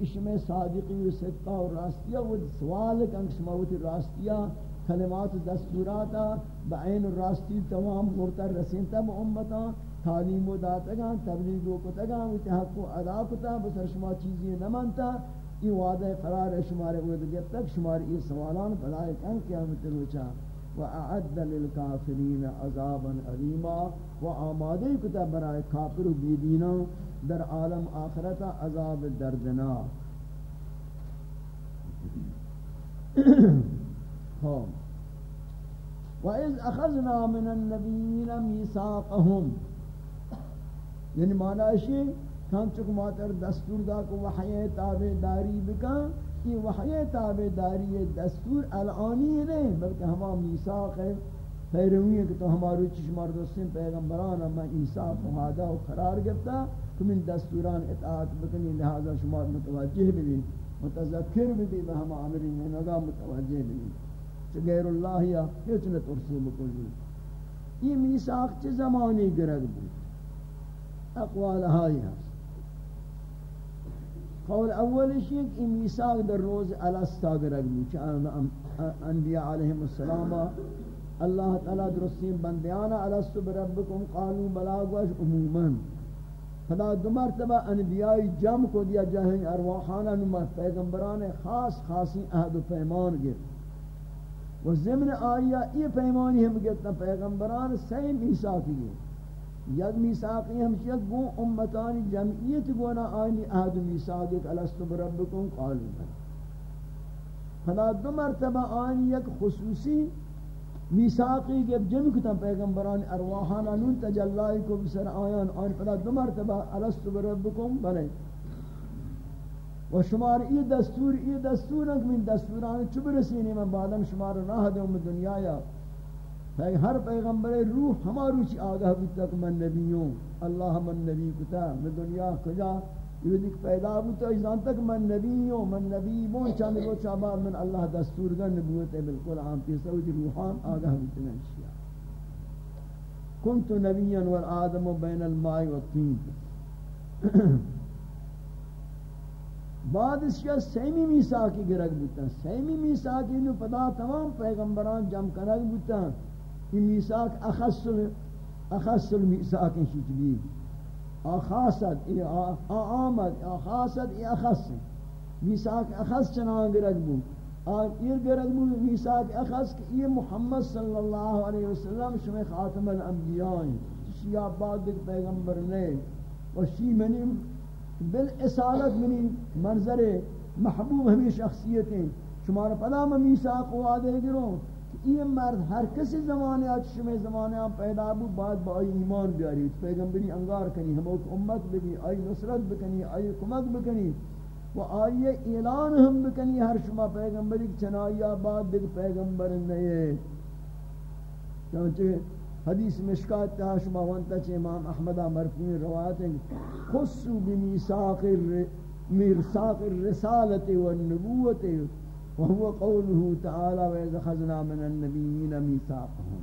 چشم صادقی و صدقہ و راستیہ و سوال کنک شماوت راستیہ کلمات دستوراتا بعین راستی تمام مرتر رسینتا با امتا تعلیم و داتگا تبلیغ و کتگا و تحق و ادا کتا بسر شما چیزی نمانتا یہ وعدہ قرار شمار ود تک شمار یہ سوالان بلائے کن قیامت روچا۔ واعد للکافرین عذابا علیما و آمادے کتا برائے کافر و بیدینا در عالم آخرت عذاب دردنا وَإِذْ أَخَذْنَا مِنَ النَّبِيِّينَ مِيثَاقَهُمْ. یعنی معنی ہے کان چک ماتر دستور دا کو وحی تابع داری بکن یہ وحی تابع داری دستور الانی نہیں بلکہ ہما میثاق ہے پیروی ہے کہ تو ہمارو چشمار دوستین پیغمبران اما عیسیٰ فہادہ و قرار گفتا کہ من دستوران اطاعت بکنی، لہذا شما متوجہ بھی متذکر بھی بہم عمری میں نگا متوجہ بھی چھ غیر اللہ یا کچھ نہ ترسی بکنی۔ یہ میثاق چھ زمانی گرگ بود؟ اقوال ہائی ہے قول اول شيء ان ميثاق در روز الاستا گرگ بود انبیاء علیہم السلام اللہ تعالی درستین بندیانا الست بربکم قالوا بلا گوش عموما. خدا دو مرتبہ انبیاء جمع کو دیا جہن ارواحانا نمت پیغمبران خاص خاصی عہد و پیمان گر و ضمن آیا یہ پیمانی ہم گرتا پیغمبران سیم میثاقی گئے یک میثاقی ہم یک گو امتانی جمعیت گونا آئینی عہد میثاق ایک الست بربکم قالوا بلا خدا دو مرتبہ آئینی یک خصوصی میثاقی کہ جن کو پیغمبران ارواحانا نون تجلائی کو بسر آیان. آن پدا دو مرتبہ الست بربکم بلے و شمار ای دستور ای دستور انک من دستوران چب رسینی من بعدم شمار راہ دے ام دنیا یا ہر پیغمبر روح ہما روچی آگاہ بیتا کہ من نبی ہوں اللہ من نبی کتا، میں دنیا کجا؟ یہ دیکھ پیدا بوتا ایزان تک من نبی ہوں من نبی بون چاند کو چابار من اللہ دستور گا نبوت ہے، بالکل عام کی جی سعودی روحان آگاہ بیتنا اشیاء کنت نبیا والآدم بین الماء والطین۔ بعد اس کا سیمی میثاقی گرگ بوتا سیمی میثاقی نو پدا تمام پیغمبران جمع کنگ بوتا یہ میثاق اخص اخص المیثاق شیچ بھی اخاصت ای آمد. اخاصت ای اخص. میثاق اخص چنان گرگ بو اور یہ گرگ بو میثاق اخص کہ یہ محمد صلی اللہ علیہ وسلم شمی خاتم الانبیاء شیعہ بعد پیغمبر نے اور شی منی بالاسالت منی منظر محبوب ہمیں شخصیتیں شمار پدا میں میثاق وعدے گرو یہ مرد ہر کسی زمانے آج شمی زمانے آن پیدا بود، بعد با آئی ایمان بیاری. پیغمبری انگار کنی، ہم اوک امت بگی آئی نصرت بکنی، آئی کمک بکنی و آئی اعلان ہم بکنی ہر شما پیغمبری چنائی آباد دیکھ پیغمبر نئے. چونچہ حدیث مشکات تا شما وانتا چھ امام احمدہ مرفوع روایت ہیں، خصو بمیساق مرساق الرسالت والنبوت وهو قوله تعالى وإذا خذنا من النبيين ميثاقهم.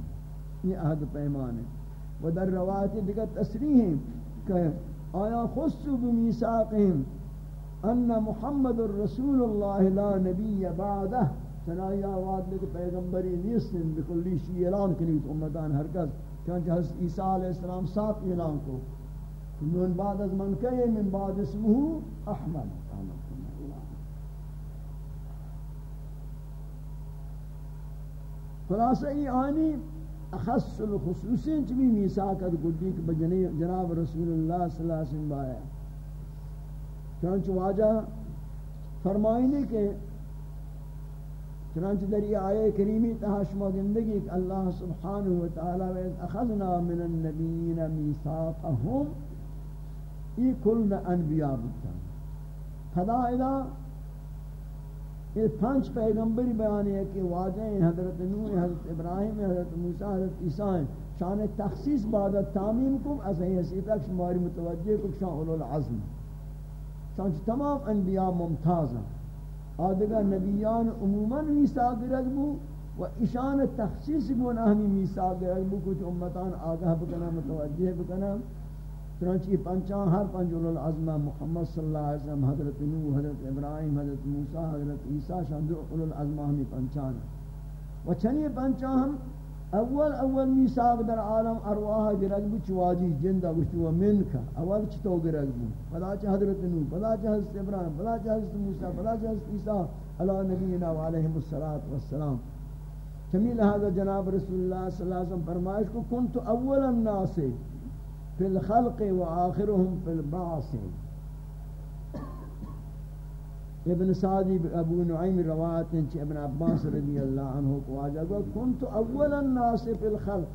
یہ عہد پیمان ہے. و در روایت دیگر تصریح ہے کہ آیا خصو بمیثاقهم ان محمد الرسول اللہ لا نبی بعدہ چنائی آواد لکھ پیغمبری نیستن بکلی شی اعلان کنید امتان ہر کس حضرت عیسیٰ علیہ السلام ساتھ اعلان کو. من بعد از من کئی من بعد اسمه احمد. خلاصہ ای آنی، اخص الخصوصی چمی میساکت گردی کہ بجناب رسول اللہ صلی اللہ علیہ وسلم بایا۔ چنانچہ واجہ فرمائنے کہ چنانچہ در یہ آیے کریمی تحاشمہ گندگی کہ اللہ سبحانہ وتعالی ویز اخذنا من النبیین میساقہم ای کل انبیاء بتا خدا ادا یہ پانچ پیغمبری بیان ہے کہ واضح ہیں حضرت نوح، حضرت ابراہیم، حضرت موسیٰ، حضرت عیسیٰ ہیں۔ شان تخصیص بعد تعمیم کو از حیثیت تک شماری متوجہ کو شان اولو العظم چانچہ تمام انبیاء ممتاز ہیں۔ آدھگا نبیان عموماً میساق رگبو و اشان تخصیص گونا ہمیں میساق رگبو کچھ امتان آگاہ بکنا متوجہ بکنا چنانچہ یہ پنچان ہر پنج اولو العظمہ محمد صلی اللہ علیہ وسلم، حضرت نوح، حضرت ابراہیم، حضرت موسیٰ، حضرت عیسیٰ شاند اولو العظمہ ہمیں پنچان و چنی پنچان ہم اول اول میثاق در عالم ارواح گرگ بو چواجی جندہ گشتو و منکا، اول چتو گرگ بو؟ پدا چھ حضرت نوح پدا چھ حضرت ابراہیم پدا چھ حضرت موسیٰ پدا چھ حضرت عیسیٰ، علی نبینا و علیہ السلام چمی لہذا جناب رسول اللہ صلی اللہ علیہ وسلم فرمائش کو، کنت اول الناس فی الخلق و آخرهم فی البعث. ابن سعدی ابو نعیم روایت ہیں ابن عباس رضی اللہ عنہ کو آجا گو، کنت اول الناس فی الخلق.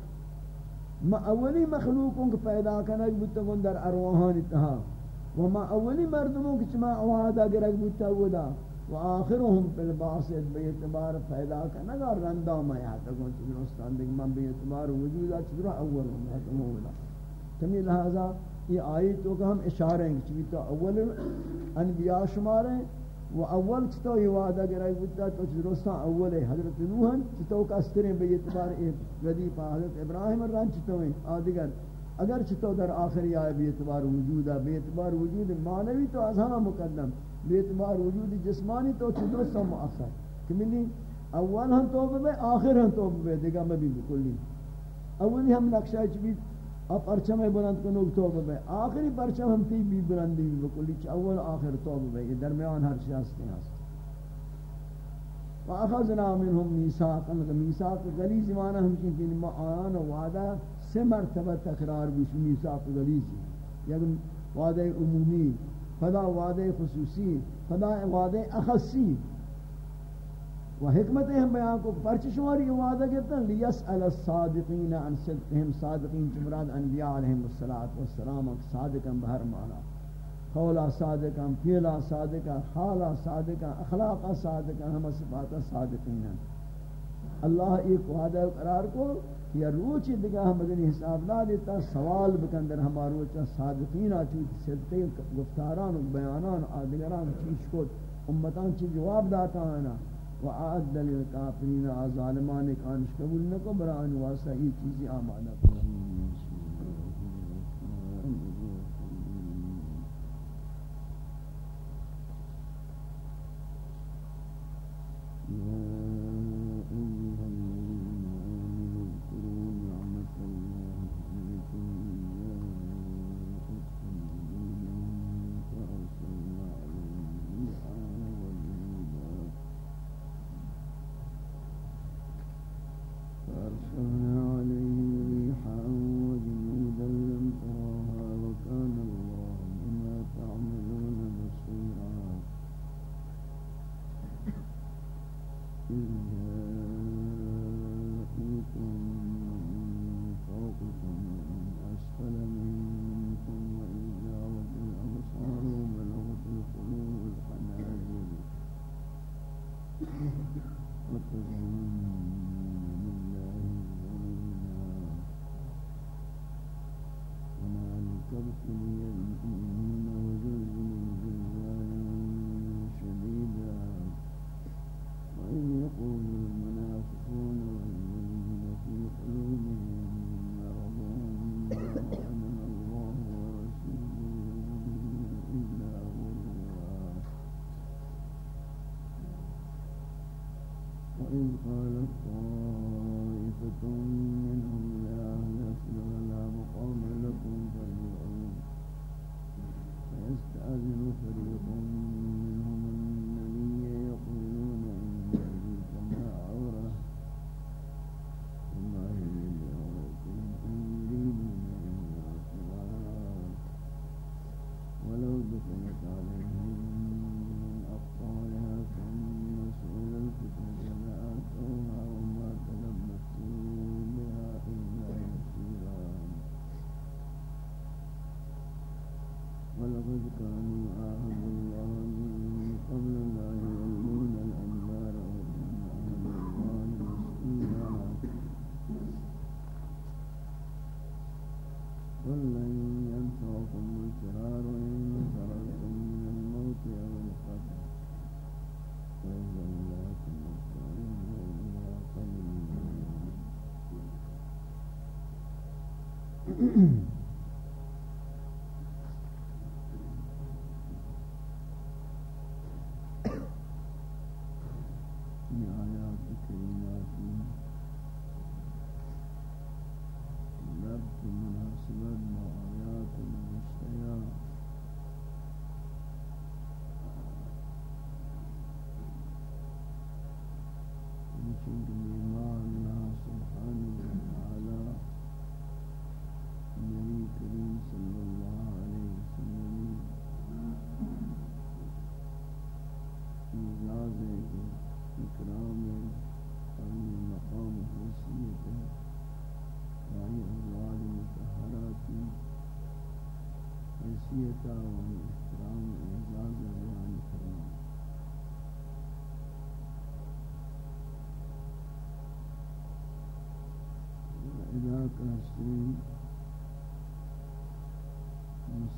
ما اولی مخلوقوں کو پیدا کرنا کنک بتگن در ارواحان اتہا وما اولی مردموں کی چما اوہادا گرک بتا و آخرهم فی البعث بے اعتبار پیدا کنک اور رندہ میں آتا گون چنو استان دیکھ من بے اعتبار وجودہ چدرہ اول ہوں میں تمہوں تمی لہذا یہ آیت تو کہ ہم اشارے ہیں کہ تو اول انبیاء شمار ہیں وہ اول چھتو یہ وعدہ گرائی بودتا تو چرستان اول ہے؟ حضرت نوح چھتو کا استرین بے اعتبار ردی پا حضرت ابراہیم ران چھتو ہیں؟ آدگر اگر چھتو در آخری آئے بے اعتبار وجود ہے، بے اعتبار وجود معنوی تو از ہمہ مقدم، بے اعتبار وجود جسمانی تو چرستان مؤخر کہ ملی اول ہم توبہ بے، آخر ہم توبہ بے دیگا میں بھی بکلی اولی ہم نقشہ چبید اب پرچم بلند کنو توبہ بے۔ آخری پرچم ہم تی بھی بلندی بھی بکلی چا اول آخر توبہ بے۔ یہ درمیان ہر شیء ہستے ہیں وَأَخَذْنَا مِنْهُمْ مِيثَاقًا۔ مِيثَاق غلیظ معنی ہم کہ یعنی ما آیان وعدہ سے مرتبہ تکرار بھی میثاق غلیظ۔ یعنی وعدہ عمومی، فدا وعدہ خصوصی، فدا وعدہ اخصی۔ و حکمت ہم بیان کو پرچ شماری وعدہ کرتا ہیں لیسأل الصادقین عن صدقهم صادقین چمراد انبیاء علیہم السلام صادقا بہر مانا، قولا صادقا فیلا صادقا، حالا صادقا، اخلاقا صادقا، ہم صفاتا صادقین ہیں۔ اللہ ایک وعدہ قرار کو یا روچی دیگا ہم مدنی حساب نہ دیتا، سوال بکندر ہمارا روچا صادقین آچوت صدقی گفتاران و بیانان، آدگران چیش کو امتان چی جواب داتا آنا ہے وعد للکافرین ظالمان کانش قبول نکو بران واسطہ یہ چیزیں آمادہ کریں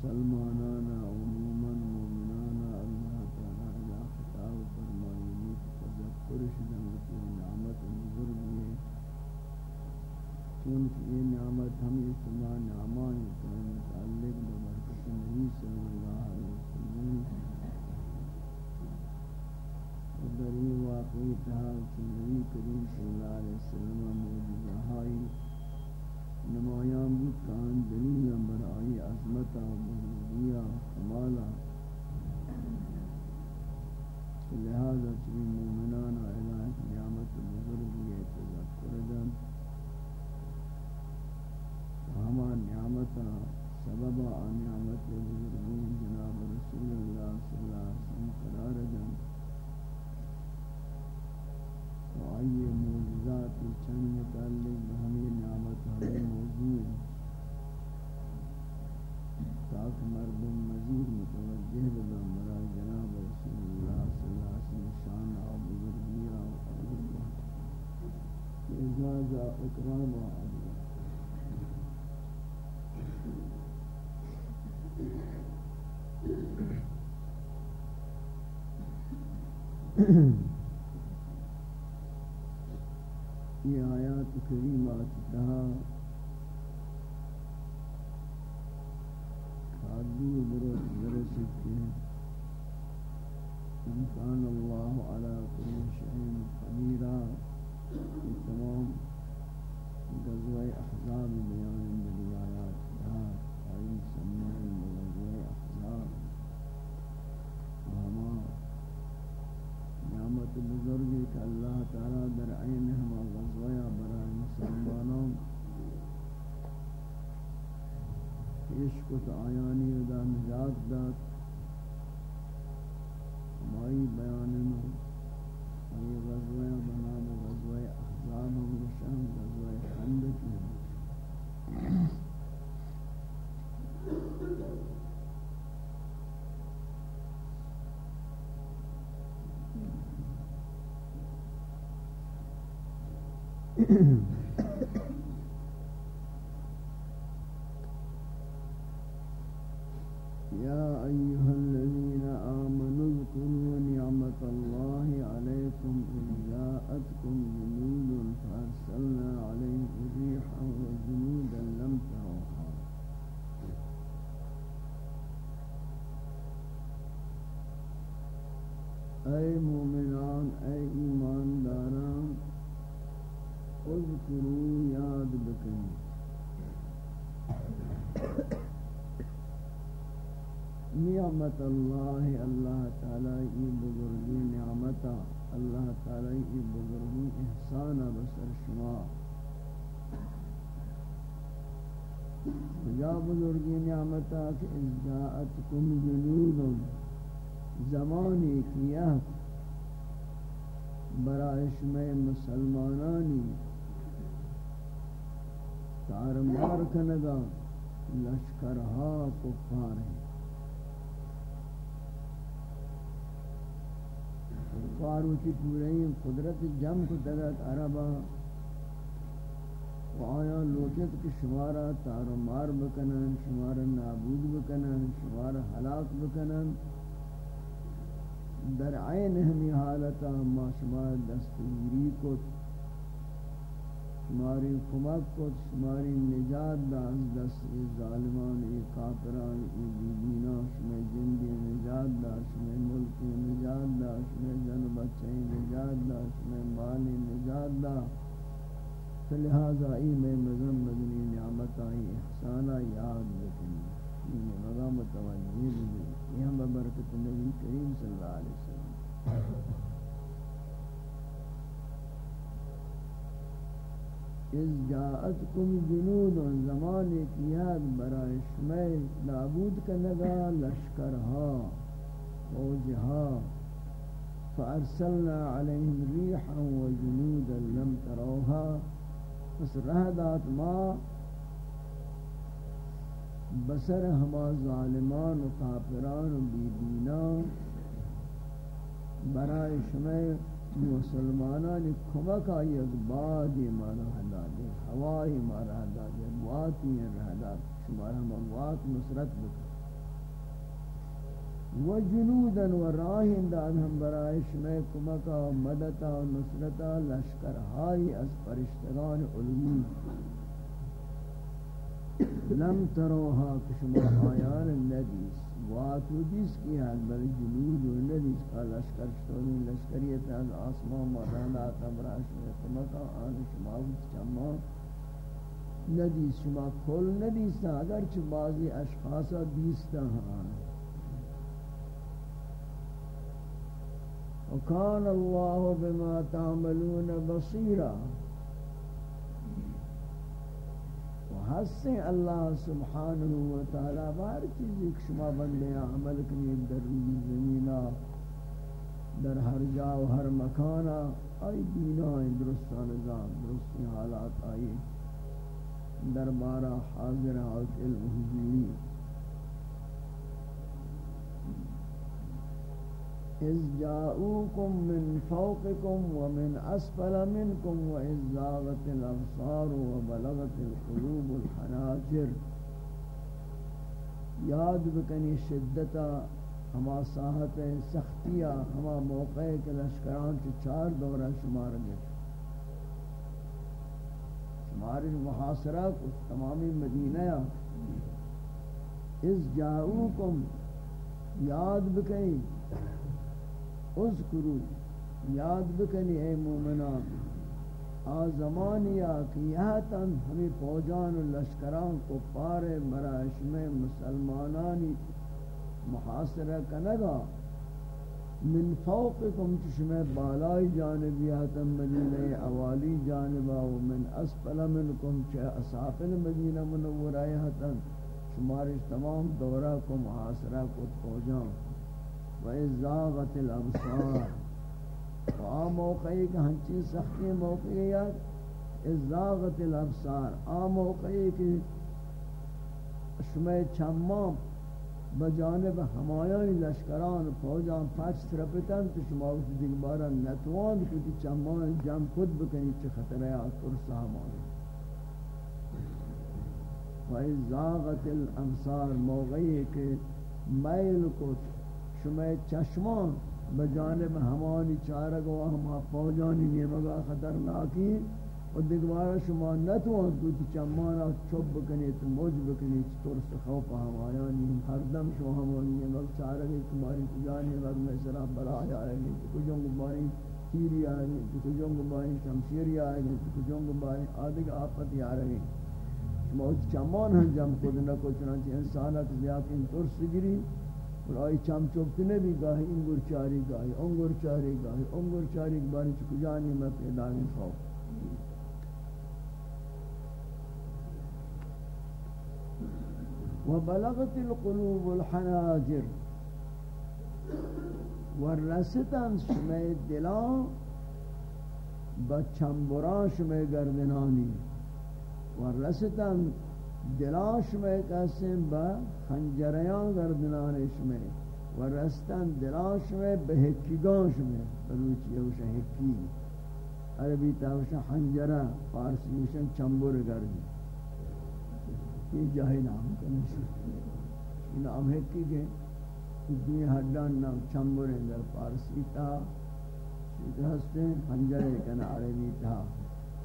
مسلمانانا عموما مؤمنانا اللہ تعالی الى خطاب فرمائنی تذکر شدن نعمت بزرگ ہے چونکہ یہ نعمت ہم اجتماع لہذا چلی مومن یہ آیات کریمہ يا أيها نعمتا کہ ازداعتکم جنود زمانی کیا برای شما مسلمانانی تارمار کنگا، لشکرها کفار ہیں. کفار کی پورے قدرت جم کو دگت عربا آیا لوچت کی شمارا تارمار بکنن شمارا نابود بکنن شمارا ہلاک بکنن۔ در عین ہمی حالتا ما شمار دستگیری کو شماری کمک کو شماری نجات دا از دست ظالمان، ای کافران، ای بیدینا شمی جندی نجات دا شمی ملکی نجات دا شمی جن بچے نجات دا شمی مالی نجات دا۔ لہذا ای میں مزم مدنی نعمت آئی احسانا یاد بکنی۔ یہ مغا متوجہ بھی یہ ہم برکت نبی کریم صلی اللہ علیہ وسلم۔ از جاءتکم جنود زمان کیاد برای شمی نابود کنگا لشکرها فوجها فارسلنا علیہم ریحا و جنودا لم تروها پس رہ دات ما بسر ہما ظالمان و کافران و بیدینان برای شما مسلمانان کمک آئی اقباد اقبادی مارا حدادی ہوائی مارا حدادی واتی رہداد شمارا موات نصرت بکر و جنودا و راہن داد ہم برای شما کمکا و مدتا، نصرتا لشکر ہائی از پرشتگان علمی لم تروها کشما آیان ندیس، واتو دیس کی حد بل جنود و ندیس کا لشکر شتونی، لشکریت از آسمان مرانا تمراش کمکا، آن شما چما ندیس، شما کل ندیستا، اگرچہ بعضی اشخاصا دیستا ہاں۔ وكان الله بما تعملون بصيرا حسن اللہ سبحانہ وتعالی بار چیز ایک شما بندے عمل کنی در زمینہ، در ہر جا و ہر مکانہ، آئی دینا درستان نظام درستی حالات، آئی دربارہ حاضر آت علم حضوری. إذ جاءوكم من فوقكم ومن أسفل منكم وإذ زاغت الأبصار وبلغت القلوب الحناجر. یاد بکنی شدتا ہما ساحت سختیا ہما موقع کے لشکران کے چار دورہ شمار گئے شمار محاصرہ کو تمامی مدینہ اس جاؤکم یاد بکنی اذکرو، یاد بکنی اے مومنان، آ زمانیا کہ تن ہمیں فوجان و لشکران کو پارے مراش میں مسلمانانی محاصرہ کنگا۔ من فوقکم چشم بالائی جانبیاتا مدینہ اوالی جانبا و من اسفل منکم چہ اسافل مدینہ منورائیتا شمارش تمام دورہ کو محاصرہ کو فوجان۔ آ موقعی کہ ہنچی سختی موقعی ہے ازاغت الابصار آ موقعی کہ شمع چمام بجانب ہمایانی لشکران فوجان پچ ترپتن تو شما اس دیکھ بارا نتوان کتی چمان جم خود بکنی چه خطر ہے ترس ہمانی وَإِزَّاغَتِ الْأَبْصَارِ موقعی کہ میل کو شما چشمان بجانب ہمانی چارگ و ہما فوجانی نیمگا خطرناکی و دیگوارا شما نتوان کوئی چمانا چوب بکنیت موج بکنیت ترس خوف ہمایانی ہر دم شما ہمانی نیمگ چارگ تمہاری تجانی وقت میں سرا برائی آئے گی کجوں گباری تیری آئے گی کجوں گباری شمشیری آئے گی کجوں گباری آدھگ آفتی آ رہے شما چمان ہم جم خود نکو چنانچہ انسانت زیادہ ترس گری اور آئی چم چوبتنے بھی گاہی انگر چاری گاہی انگر چاری گاہی انگر چاری باری چکو جانی میں پیدا گئی خوف وبلغت القلوب الحناجر ورستن شمی دلان بچمبران شمی گردنانی ورستن دلاش میں قسم با خنجریان گردنانش میں و رستن دلاش میں بہکیگانش میں بلوچی اوشا ہکی عربی تاوشا خنجرہ، فارسی اوشا چمبر گردن یہ جاہی نام کنشی نام ہکی گئے دوی حدان نام چمبر در فارسی تا. شکر ہستے خنجرے کنا عربی تا.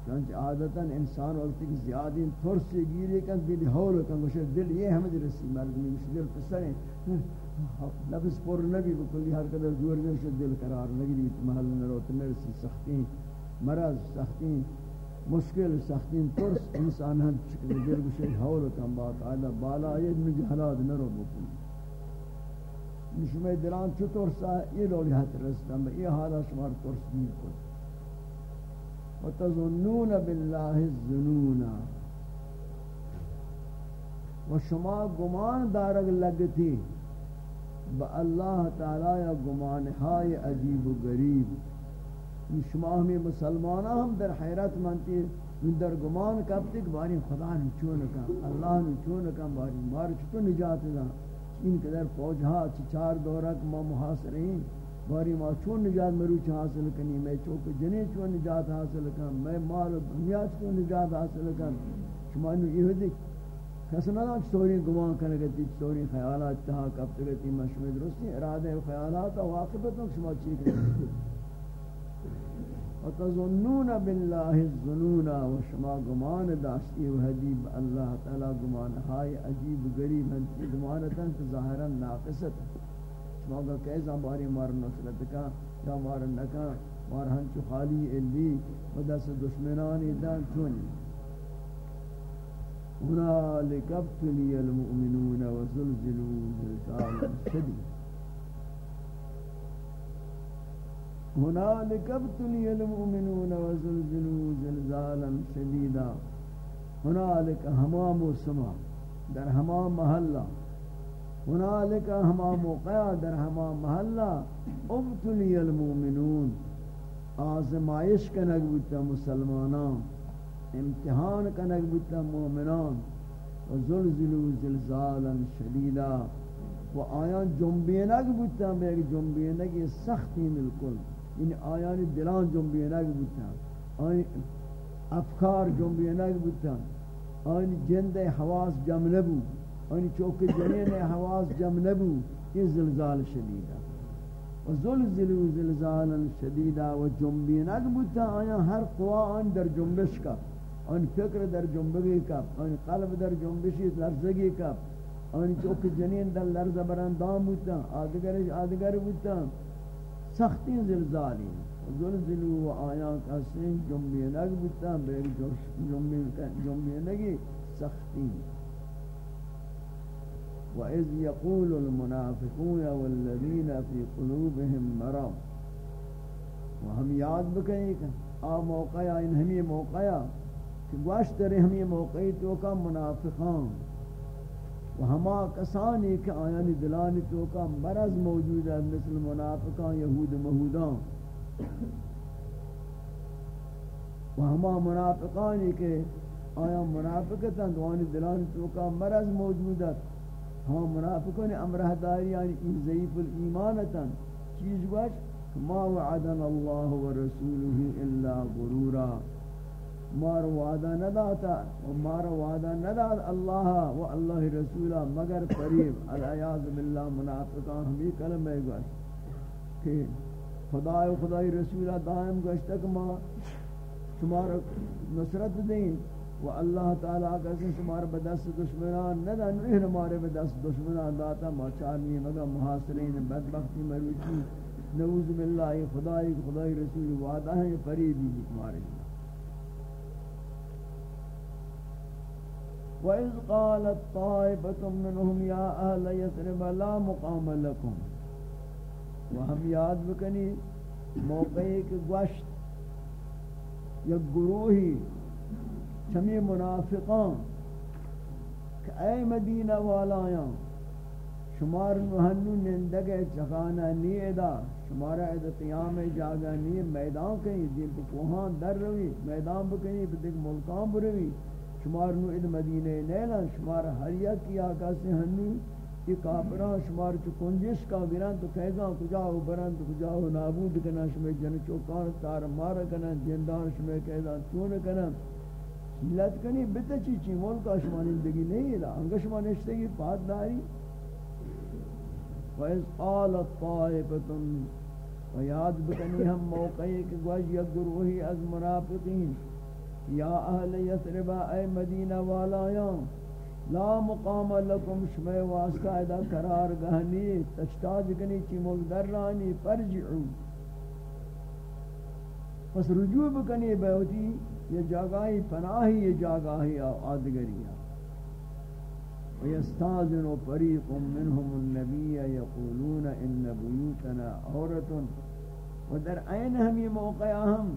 چونچہ عادتا انسان وقت کی زیادی ترسی گیری کن، دل حول کن گوشے دل یہ ہمیں رسی مردمی گوشے دل پسریں نفس پر نبی بکلی ہر قدر زور گوشے دل قرار نگری محل نروت نرسی سختی مرض سختی مشکل سختی ترس انسان ہم چکل دل گوشے حول کن، بات آدھا بالا آید من جہلات نرو بکلی نشمہ دلان چو ترسا، یہ لولی حت رستا یہ حالا شمار ترس دیر کن۔ وتظنون بالله الظنون. و شما گمان دارگ لگتی با اللہ تعالی یا گمان های عجیب و غریب. شما ہمیں مسلمان ہم در حیرت منتی در گمان کب تک باری خدا نو چون کن اللہ نو چون کن باری مار چطور نجات دا این قدر فوج ها چار دورک ما محاصر ہیں باری ما چون نجات مروچ حاصل کنی، میں چوک جنی چون نجات حاصل کن، میں مال و دنیا چون نجات حاصل کن۔ شما نو یہ دیکھ، کس نہ چطوری گمان کرنے گتی چطوری خیالات تہا کب تک تی مشمد رسی ارادہ خیالات و واقبتوں شما چیک نہیں وتظنون بالله الظنون وشما گمان داشتی و حدیب اللہ تعالی گمان ہائے عجیب غریب ہیں گمان تن ظاہرا ناقصت۔ کا کیسا باری مار نصرت کا یا مار نکا مار ہن چ خالی الی ودس دشمنان دان چونی هنالك ابتلي المؤمنون وزلزلوا زلزالا شديدا هنالك ابتلي المؤمنون وزلزلوا زلزالا شديدا هنالك همام السماء در همام محلہ هنالك همام موقع در همام محلہ ابتلي المؤمنون آزمائش کنگ بودتا مسلمانان، امتحان کنگ بودتا مؤمنان وزلزلوا زلزالا شديدا و آیان جنبینگ بودتا بے جنبینگ سختی بالکل این آیان دلان جنبینگ بودن آین افکار جنبینگ بودن آین جند حواس جمع نبو آین چوک جنین حواس جمع نبو، یہ زلزال شدیدہ۔ و زلزلو زلزالا شدیدہ و جنبینگ بودن آیان ہر قوا آن در جنبش کا، آن فکر در جنبگی کا، آن قلب در جنبشی لرزگی کا۔ آن چوک جنین در لرز برندام بودن آدگر آدگر بودن سختی زلزالی۔ زلزلو و آیان کسین جنبی نگ بتا بیر جنبی نگی سختی۔ و اذ یقول المنافقون والذین فی قلوبهم مرض و یاد بکنی کہ آ موقع یا ان ہمی موقع یا کہ گوشت رہے ہمی موقعی تو کا منافقان و ہما کسانی کہ آیانی دلانی تو کا مرض موجود ہے، مثل منافقان، یہود مہودان و ہما منافقانی کہ آیا منافقتا دوانی دلانی تو کا مرض موجود ہے ہاں منافقان امرہ داری یعنی این ضعیف الایمانتا چیز گوش ما وعدنا اللہ ورسولہ الا غرورا. مار وعدہ نہ داتا و مار وعدہ نہ داد اللہ و اللہ رسولہ مگر قریب. العیاذ باللہ منافقان ہمی کلمہ گوش کہ خدا و خدای رسولہ دائم گوشتا کہ ما شمار نصرت دیں و اللہ تعالیٰ کسی شمار بدست دشمنان نہ دا نوہن ہمارے بدست دشمنان داتا، ما چارنی مگا محاصرین بدبختی مروچی. نعوذ باللہ، خدای خدای رسول، وعدہ ہیں قریبی ہمارے وَإِذْ قَالَتْ طَائِفَةٌ مِّنْهُمْ يَا أَهْلَ يَثْرِبَ لَا مُقَامَ لَكُمْ وہم یاد بکنی، موقعی کہ گوشت، یک گروہی چمی منافقان کہ اے مدینہ والایاں، شمار نوہنو نندگے چخانہ نیئے شمارا اید قیام جاگا نیئے میدان کہیں دین پہ کوہان در روی، میدان بکنی پہ دیکھ ملکان بروی شمار نو اد مدینہ نیلا شمار ہر یک کی آقا سے ہنی یہ کافران شمار چو کنجش کا گران تو کہگاں کجاو بران تو کجاو نابود کنا شمی جن چوکان تار مار کنا جندان شمی کہگاں چون کنا ملت کنی، بتا چی چی؟ ملکا شما زندگی نہیں ہے انگا شما نشتگی پاد داری۔ وَإِذْ قَالَتْ طَائِفَةٌ وَيَادْ بکنی ہم موقعی کہ گوش یک گروہی از منافقین، یا اہل یثرب اے مدینہ والایان، لا مقام لکم شمع واسطہ، ادا قرار گہنی تشتاج کنی چی مقدر رانی، فرجعو۔ پس رجوع بکنی بیوتی یہ جاگاہی پناہی، یہ جاگاہی آدگری ويستاذن فريق منهم النبي يقولون ان بيوتنا عورة ودر عين هم موقع هم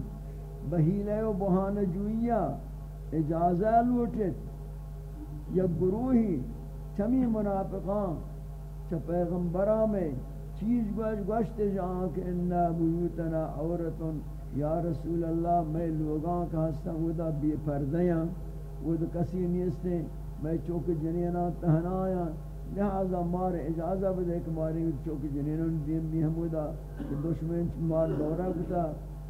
بہیلے و بہانہ جوئیا اجازہ لوٹت۔ یا گروہی چمی منافقان چا پیغمبرہ میں چیز گوش گوشت جہاں کہ انہا بیوتنا عورتن یا رسول اللہ، میں لوگاں کا ہستا وہ بے پردیاں وہ دا کسی نیستے، میں چوک جنینا تہنایا لہذا مار اجازہ بدے کہ ماری چوک جنینا دیم بھی ہمودا کہ دشمن مار دورہ کتا۔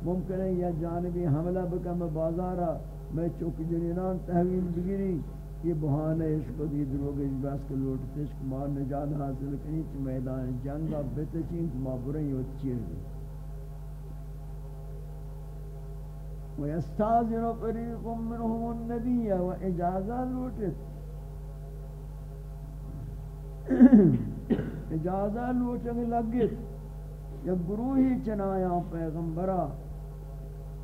ممکن ہے یا جانبی حملہ بکم بازارا، میں چوک جنینان تحویل بگیری یہ بہانہ عشق و دی دروگ اجباس کے لوٹتے عشق مار نجات حاصل کرنی چھ میدان جنگا بتچین کما برن یوت چیر دی۔ ویستازن فریق منهم النبی و اجازہ لوٹت اجازہ لوٹن لگت یا گروہی چنایا پیغمبرہ،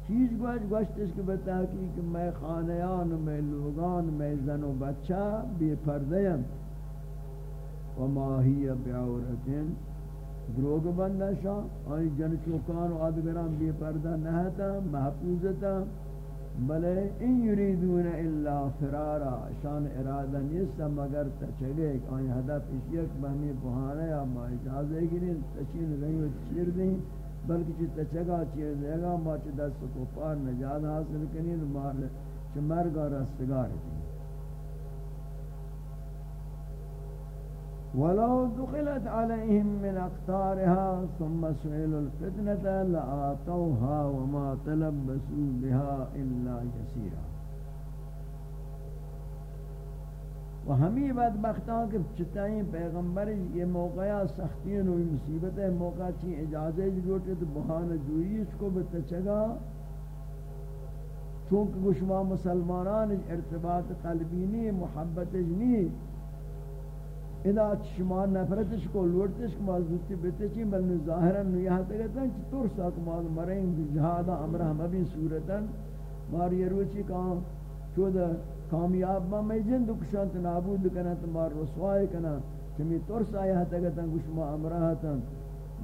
چیز گوش گوشتش کہ بتحقیق کہ میں خانیان، میں لوگان، میں زن و بچہ، بے پردیم وما ہی بعورتین۔ دروگ بندشا آئی جن چوکان و آدگران بے پردہ نہتا محفوظتا. بلے ان یریدون الا فرارا، شان ارادہ نیستا مگر تچگے آئی حدف اس یک بہمی بہانے یا ما اجازے گرین تچین رہی و چیر دیں بلکہ چی تچگا چیئے دے گا ما چی دست کو پار نجات حاصل کنی تو مار چی مرگا رستگار دی ولو دخلت عليهم من اقطارها ثم سئلوا الفتنة لآتوها وما تلبسوا بها إلا يسيرا. و ہمی بدبختان کہ چتائیں پیغمبر یہ موقع سختین و مصیبت ہے موقع چی اجازے جوٹے تو بہان جوئی اس کو بتچگا چونکہ گشما مسلمانان ارتباط قلبی نہیں محبت نہیں ادا شما نفرتش کو لوٹتش کو مازوتی بیتے بلن ظاہرا نویہ تگتا چی ترسا کو ماز مریں جہادا امرہ مبین صورتا ماری روچی کہاں چودہ کامیاب با میں جن دکشانت نابود کنا تمہار رسوائی کنا چمی ترسا ترس آیا تا گتا گشما امراہتا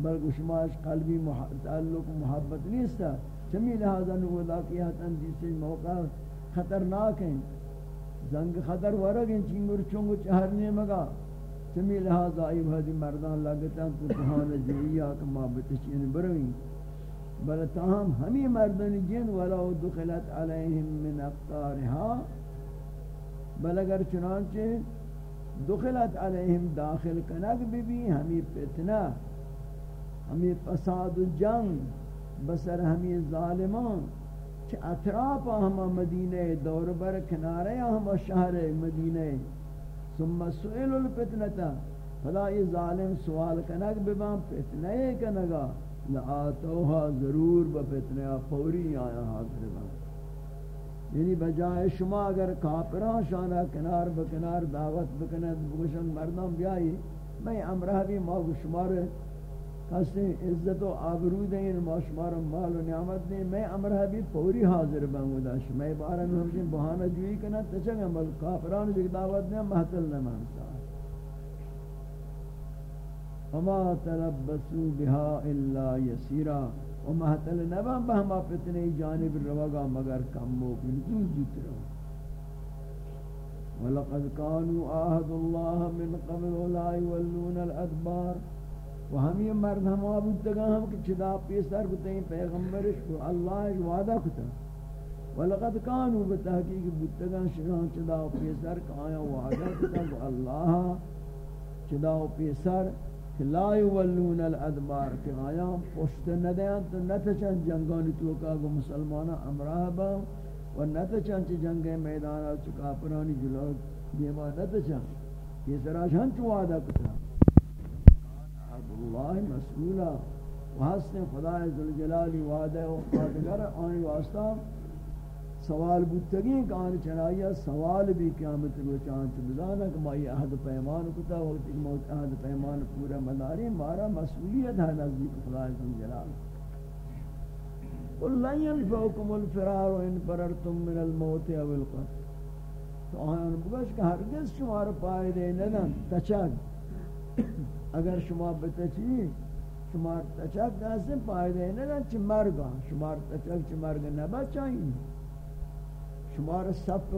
بل گشماش قلبی تعلق محبت نیستا چمی لہذا نولا کیا تا جیسے موقع خطرناک ہیں۔ زنگ خطر ورگ ہیں چنگر چنگ چہرنے مگا چمی لہذا ای بھدی مردان لگتا تو تہان جوئیا کما بتشین برویں بل تاہم ہمی مردان جن ولو دخلت علیہم من اقتارها بل اگر چنانچہ دخلت علیہم داخل کنگ بھی بھی ہمیں فتنہ ہمیں فساد جنگ، بسر ہمیں ظالمان۔ چھ اطراف ہم مدینہ دور بر کنارے ہم شہر مدینہ۔ ثم سئل الفتنه فلا یہ ظالم سوال کنگ ببان فتنہ کنگا لآتوها ضرور بفتنہ فوری آیا حاضر بان یعنی بجائے شما اگر کافران شانہ کنار بکنار دعوت بکند بگوشن مردم بیائی، میں امرہ بھی ما شمار کسی عزت و آبرو دیں یعنی ما شمار مال و نعمت دیں۔ میں امرہ بھی پوری حاضر بنگو داشت میں بارہ میں ہمشن بہانہ جوئی کنا تچنگا بل کافران بھی دعوت دیں، محتل نمانتا وما تلبسوا بها الا يسيرا و محتل نبا بہما فتنے جانب روگا مگر کم موکن زود زود رو۔ وَلَقَدْ كَانُوا آهَدُ اللَّهَ مِنْ قَبْلُ لَا يُوَلُّونَ الْأَدْبَارِ و ہم یہ مرد ہم آبودتگا ہم کہ چدا پیسر کتے ہیں پیغمبرش کو اللہ وعدہ کتا وَلَقَدْ كَانُوا بتحقیق بودتگا شران چدا پیسر کایا وعدہ کتا کہ اللہ چدا پیسر کہ لا یولون الادبار کہ آیا پشت ندیان تو نتچن جنگانی توکا گو مسلمانا امراہ با و نتچن چی جنگ میدانا چکا پرانی جلو دیما نتچن یہ سراش ہن چو وعدہ کتا عبداللہ مسئولا و حسن خدا عزالجلالی وعدہ و خادگر آنی واسطہ سوال بودتگی کہ آن چنائیہ سوال بھی قیامت کو چانچ بزانا کہ مائی عہد پیمان کتا وقت ایک موت عہد پیمان پورا مداری مارا مسئولیت ہے نزدیک خدا عزم قل لن ينفعكم الفرار ان فررتم من الموت او القتل۔ تو آن بگوش کہ ہرگز شمار پائدے ندن تچک اگر شما بتچی شمار تچک دستن پائدے ندن چی مرگا شمار تچک چی مرگ نبا چاہیے شمار صف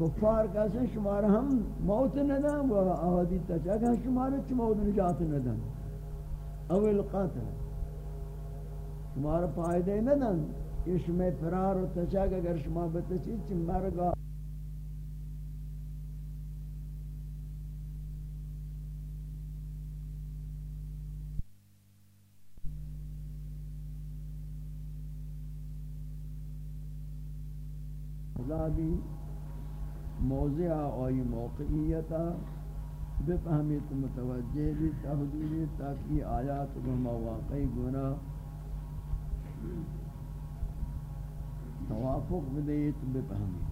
کفار کسی شمار ہم موت ندن و آوادی تچک ہم شمار چی موت نجات ندن. اول قتل. شمار فائدے نہ دن یہ شما فرار و تچاک اگر شما بتچید چی مرگا بھی موضع آئی موقعیتا بفہمیت متوجہ بھی تحدیدی تاکہ آیات کو مواقعی گناہ توافق بدیت بفہمی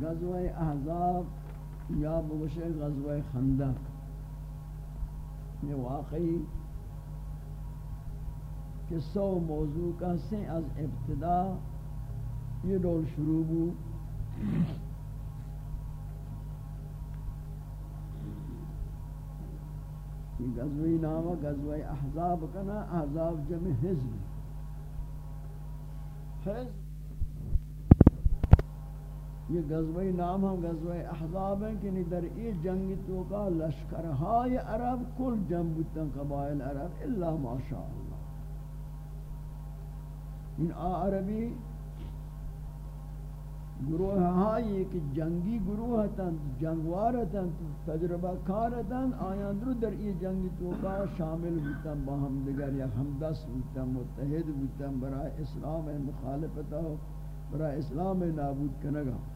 غزوہ احزاب یا بگوش غزوہ خندق. یہ واقعی کہ سو موضوع کا سے از ابتدا یہ رول شروع ہو یہ غزوی نامہ غزوی احزاب کنا احزاب جمع حزب. حزب یہ غزوی نام ہم غزوی احزاب ہیں کہ در ای جنگ تو کا لشکرهای عرب، کل جنب بودتن قبائل عرب، الا ما اللہ ان عربی گروہ ہائی کہ جنگی گروہ تن جنگوار تن تجربہ کار تن آیان درو در ای جنگی توقع شامل بودتن با ہم دیگر یا ہمدست بودتن متحد بودتن برای اسلام مخالفتا برای اسلام نابود کنگا۔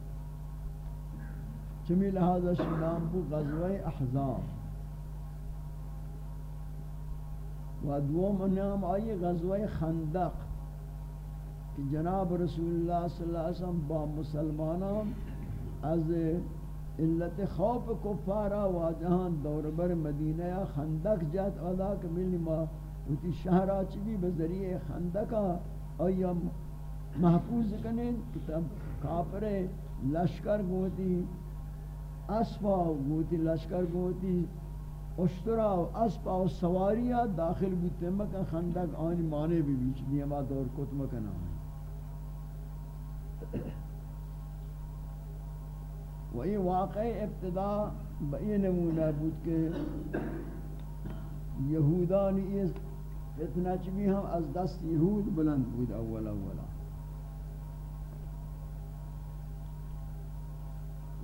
چمی لہذا شنام بو غزوہ احزاب و دوم نام آئی غزوہ خندق کہ جناب رسول اللہ صلی اللہ علیہ وسلم با مسلمانان از علت خوف کفارا واجہان دور بر مدینہ خندق جات ادا کہ ملی ما اتی شہرہ چبی بذریعہ خندقا آیا محفوظ کنین کتاب کافر لشکر گوتی اسفا گوتی لشکر گوتی اشترا و اسفا و سواریا داخل بیتے۔ مکن خندق آنی مانے بھی بیچ دیما دور کت مکن آنی وہی واقع ابتدا بئی نمونہ بود کہ یہودانی فتنہ چبی ہم از دست یہود بلند بود، اول اولا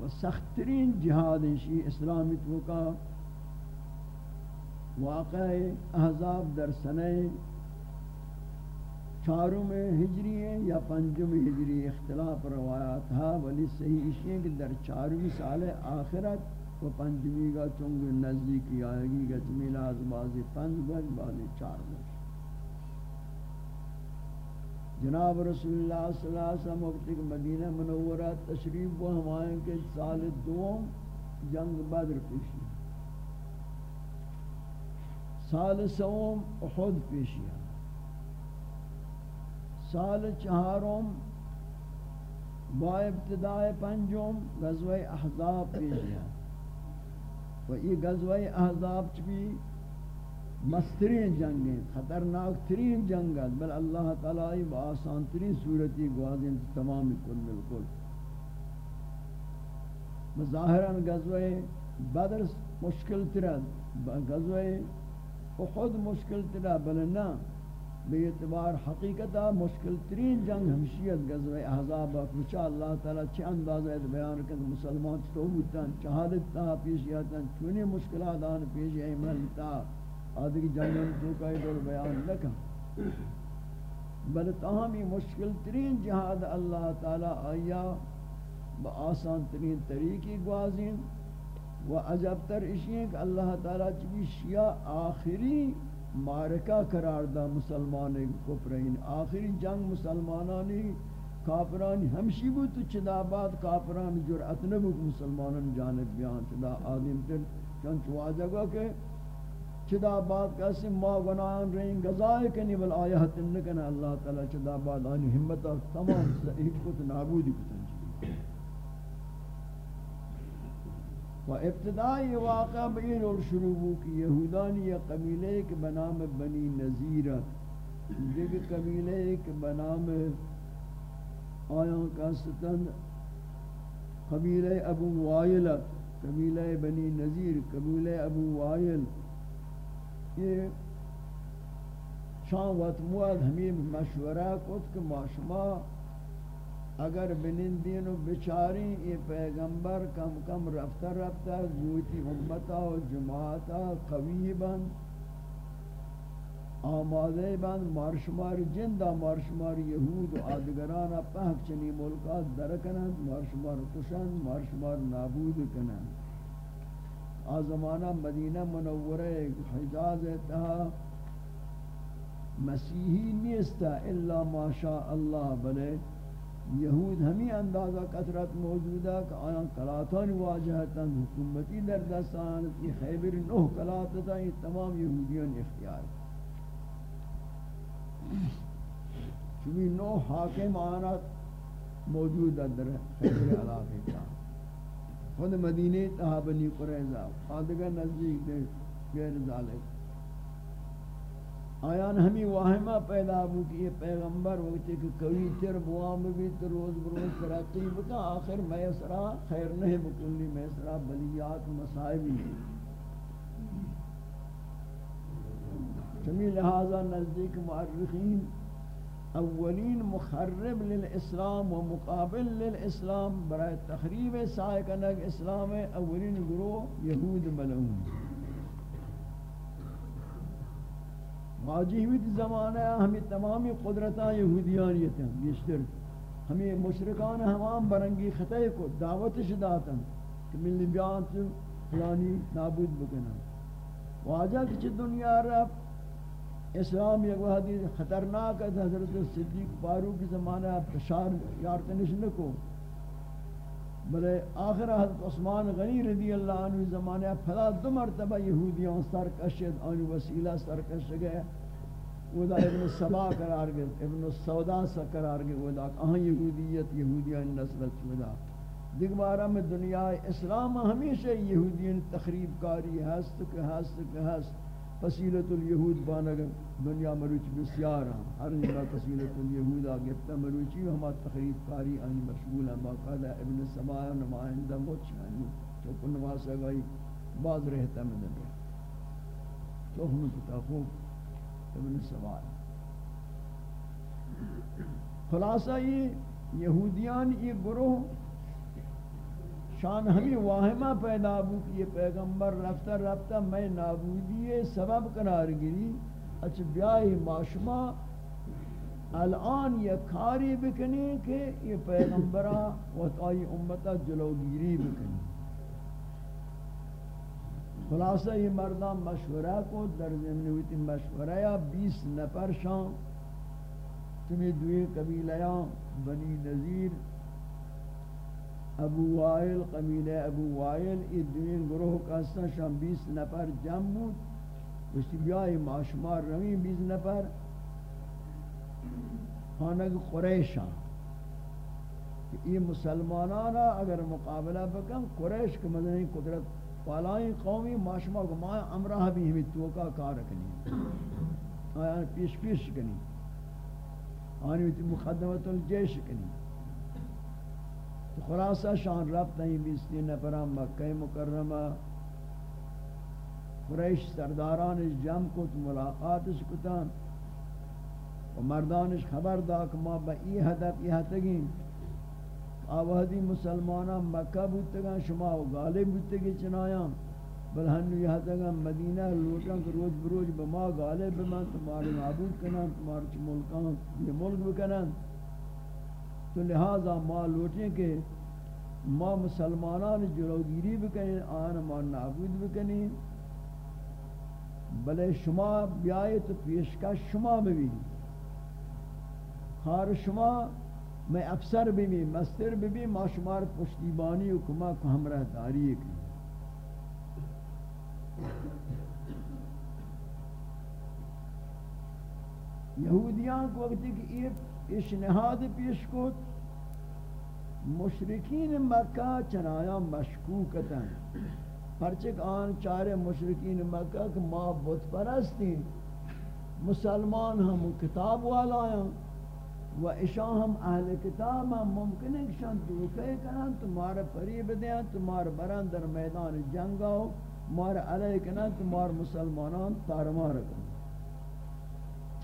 و سخترین جہاد شی اسلامی تو کا واقع احزاب در سنہ چارم ہجری ہے یا پنجم ہجری اختلاف روایات ہا، ولی صحیح اشیاء کہ در چارمی سال آخرت و پنجمی کا چنگ نزدیکی آئے گی گا جمیلہ از بازی پنج بج، بازی چار بج۔ جناب رسول اللہ صلی اللہ علیہ وسلم وقت کہ مدینہ منورہ تشریف و ہمائیں کہ سال دوم جنگ بدر پیشی سال سوم احد پیشی سال چہارم با ابتداء پنجم غزوہ احزاب پیش ہے۔ و یہ غزوہ احزاب چبی مسترین جنگیں خطرناک ترین جنگت بل اللہ تعالی با آسان ترین صورتی گوازیں تمام کل بالکل مظاہراً غزوہ بدر مشکل ترد غزوہ احد مشکل ترد بل نہ، بے اعتبار حقیقتا مشکل ترین جنگ ہمشیت غزوہ احزاب کچا اللہ تعالی چھ اندازہ بیان کہ مسلمان تو بودن چہادت تا پیش یاتن چونے مشکلات آن پیش ایمن تا آدھگی جنگن تو کئی دور بیان لکا بل تاہمی مشکل ترین جہاد اللہ تعالی آیا۔ با آسان ترین طریقی گوازین و عجب تر اشیاء کہ اللہ تعالی چبی شیعہ آخری مارکہ قرار دا مسلمان کفرین۔ آخری جنگ مسلمانانی کافرانی ہمشی بود تو چدا بعد کافران جرأت نبو مسلمانان جانب بیان چدا آدم تر۔ چند چواجہ گا کہ چدا بعد کسی ما گناہان رہیں گزائے کنی بل آیات نکنا اللہ تعالی چدا بعد آنی حمدہ تمام صحیح کت نابودی کتن و ابتدائی واقعہ بین اور شروع ہو کہ یہودانی یا قبیلے کے بنام بنی نظیرت دیکھ قبیلے کے بنام آیاں کا ستن قبیلہ ابو وائل قبیلہ بنی نذیر قبیلہ ابو وائل۔ یہ شان وقت مواد ہمیں مشورہ کت کہ معاشمہ اگر بنندین و بچاری یہ پیغمبر کم کم رفتہ رفتہ زوتی امتا و جماعتا قوی بند، آمادے بند مارشمار جندہ مارشمار یہود و آدگران پہک چنی ملکات درکنند مارشمار کشند مارشمار نابود کنند۔ آزمانہ مدینہ منورہ حجاز اتحا مسیحی نیستا الا ما شاء اللہ بلے یہود ہمیں اندازہ کثرت موجودہ کہ آیاں کلاتان واجہتا حکومتی در دستان، یہ خیبر نوح کلاتتا یہ تمام یہودیان اختیار۔ چونی نوح حاکم آنات موجود در خیبر علاقے کا۔ خود مدینہ تہا بنی قریضہ آدھگا نزدیک دے غیر ذالک آیان ہمیں واہمہ پیدا ہو کہ یہ پیغمبر وقت کہ کوئی تر بوام بھی تو روز بروز ترقی بکا آخر میسرا خیر نہیں بکلی میسرا بلیات مسائبی چمی لہذا نزدیک معرخین اولین مخرب للاسلام و مقابل للاسلام برای تخریب سائکنگ اسلام اولین گروہ یہود ملعون. واجی ہوئی زمانہ، ہمیں تمامی قدرتاں یہودیانیت ہیں بیشتر ہمیں مشرکان ہمام برنگی خطے کو دعوت شداتا کہ ملی بیان سے فلانی نابود بکنا واجہ کچھ دنیا رب اسلام یک وحدی خطرناک ہے، حضرت صدیق فاروق کی زمانہ پشار یارتنش نکو۔ بلے آخر حضرت عثمان غنی رضی اللہ عنہ زمانے پھلا دو مرتبہ یہودیوں سرکشد آن وسیلہ سرکش گئے۔ ودا ابن سبا قرار گئے، ابن السودا سا قرار گئے ودا کہاں یہودیت یہودیان نسل چودا دیکھ بارا میں دنیا اسلام ہمیشہ یہودیان تخریب کاری، ہست کہ ہست کہ ہست۔ فصیلت الیہود بانگ دنیا مروچ بسیار ہیں۔ ہر جگہ فصیلت الیہود آگتا مروچی ہما تخریب کاری آنی مشغول ہیں۔ باقاعدہ ابن سبایہ نمائندہ موچ ہیں۔ تو کن نواسا گئی، بعض رہتا میں دنیا تو ہم کتاخوب ابن سبایہ خلاصہ یہ یہودیان، یہ گروہ شان ہمیں واہمہ پیدا ہو کہ یہ پیغمبر رفتہ رفتہ میں نابودی سبب قرار گری۔ اچھ بیائی معاشمہ، الان یہ کاری بکنی کہ یہ پیغمبرہ وطائی امتہ جلوگیری بکنی خلاصہ یہ مردان مشورہ کو در زمین ہوئی مشورہ یا بیس نفر شان۔ تمہیں دوئے قبیلیاں بنی نظیر ابو وائل قبیل ابو وائل ای گروہ کاستا شام بیس نفر جمع بود وشتی بیائی معشمار روی بیس نفر. خانگ قریشا ای مسلمانانا اگر مقابلہ بکن، قریش کے مدنی قدرت والائی قومی معشمار کو ماں امرہ بھی ہمیں توکا کار کنی. آیا پیش پیش کنی. آنی مقدمت الجیش کنی. خلاصہ شان رب نہیں بیستی نفرہ مکہ مکرمہ، قریش سرداران جم کو تو ملاقات کتان و مردانش خبر دا کہ ما با ای حدب ای حتگین آوہدی مسلمانان مکہ بودتگان، شما و غالب بودتگی چنایان بل ہنو یہ حتگا مدینہ لوٹاں کہ روز بروج بما غالب بمان تمہاری معبود کنن، تمہاری چھ ملکان، یہ ملک بکنن تو لہذا ما لوٹیں کہ ما مسلمانان جلوگیری بکنیں، آن ما نابود بکنیں۔ بلے شما بیائے تو پیشکش شما بھی خار شما میں افسر بھی بھی مستر بھی بھی ما شمار پشتیبانی و کما کو ہمراہ داری کی یہودیان کو وقتی کہ یہ اشنہاد پیش کو مشرکین مکہ چنایا مشکوکتا. پرچک آن چارے مشرکین مکہ کہ ما بت پرستی مسلمان ہم کتاب والا ہیں. و اشان ہم اہل کتاب ہم ممکن ہے کہ شان دوکے کنن. تمہارا فریب دیں تمہارا بران در میدان جنگ آؤ مار علیہ کنن. تمہار مسلمانان تارمار کنن.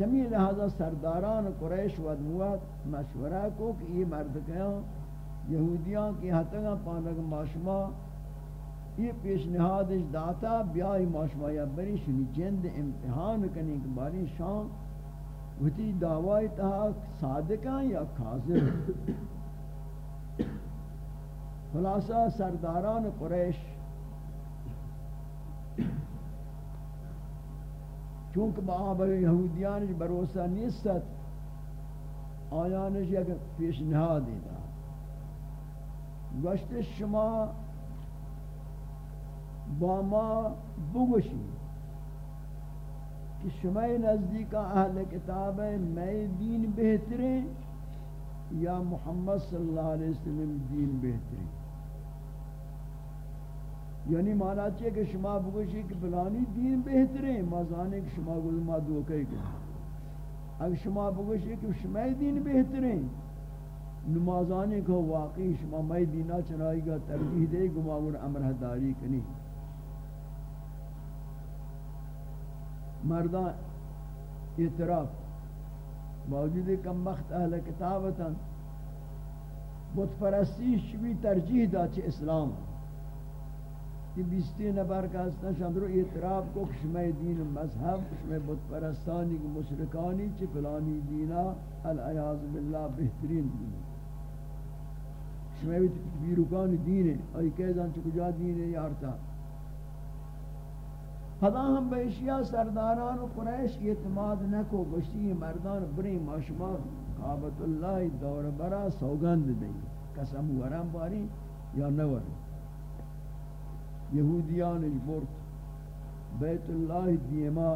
چمی لہذا سرداران قریش و دموات مشورہ کو کہ یہ مرد کہاں یہودیاں کی حتگاں پانک ماشما یہ پیش نہادش داتا بیائی ماشما یا بری شنی جند امتحان کنی کہ باری شام وتی دعوائی تہا صادقاں یا کاذب. خلاصہ سرداران قریش چونکہ با آبا یہودیان بروسہ نیستت، آیانش یک پیش نهادی گوشت شما با ما بگوشید کہ شما نزدیک اہل کتاب ہے میں دین بہترین یا محمد صلی اللہ علیہ وسلم دین بہترین یعنی مانا چاہیے کہ شما بگوشی کہ بلانی دین بہترین ما زانے کہ شما گل ما دوکے کہ اگر شما بگوشی کہ شما دین بہترین نمازانے کو واقعی شما میں دینہ چنائی گا ترجیح دے گا ماغر امرہ داری کنی مردان اعتراف. موجود کم وقت اہل کتابتا بت پرستی شوی ترجیح دا چھ اسلام؟ کہ بیستی نبر کا ہستا شندرو اعتراف کو کشمی دین مذہب کشمی بت پرستانی کی مشرکانی چھ فلانی دینا العیاض باللہ بہترین دین کشمی بیروکانی دین ہے ای کہزان چھ کجا دین ہے یارتا خدا ہم بیشیا سرداران و قریش اعتماد نکو گشتی مردان بری ماشما قابط اللہ دور برا سوگند دیں۔ قسم ورم باری یا نور یہودیان اجبورت بیت اللہ دیما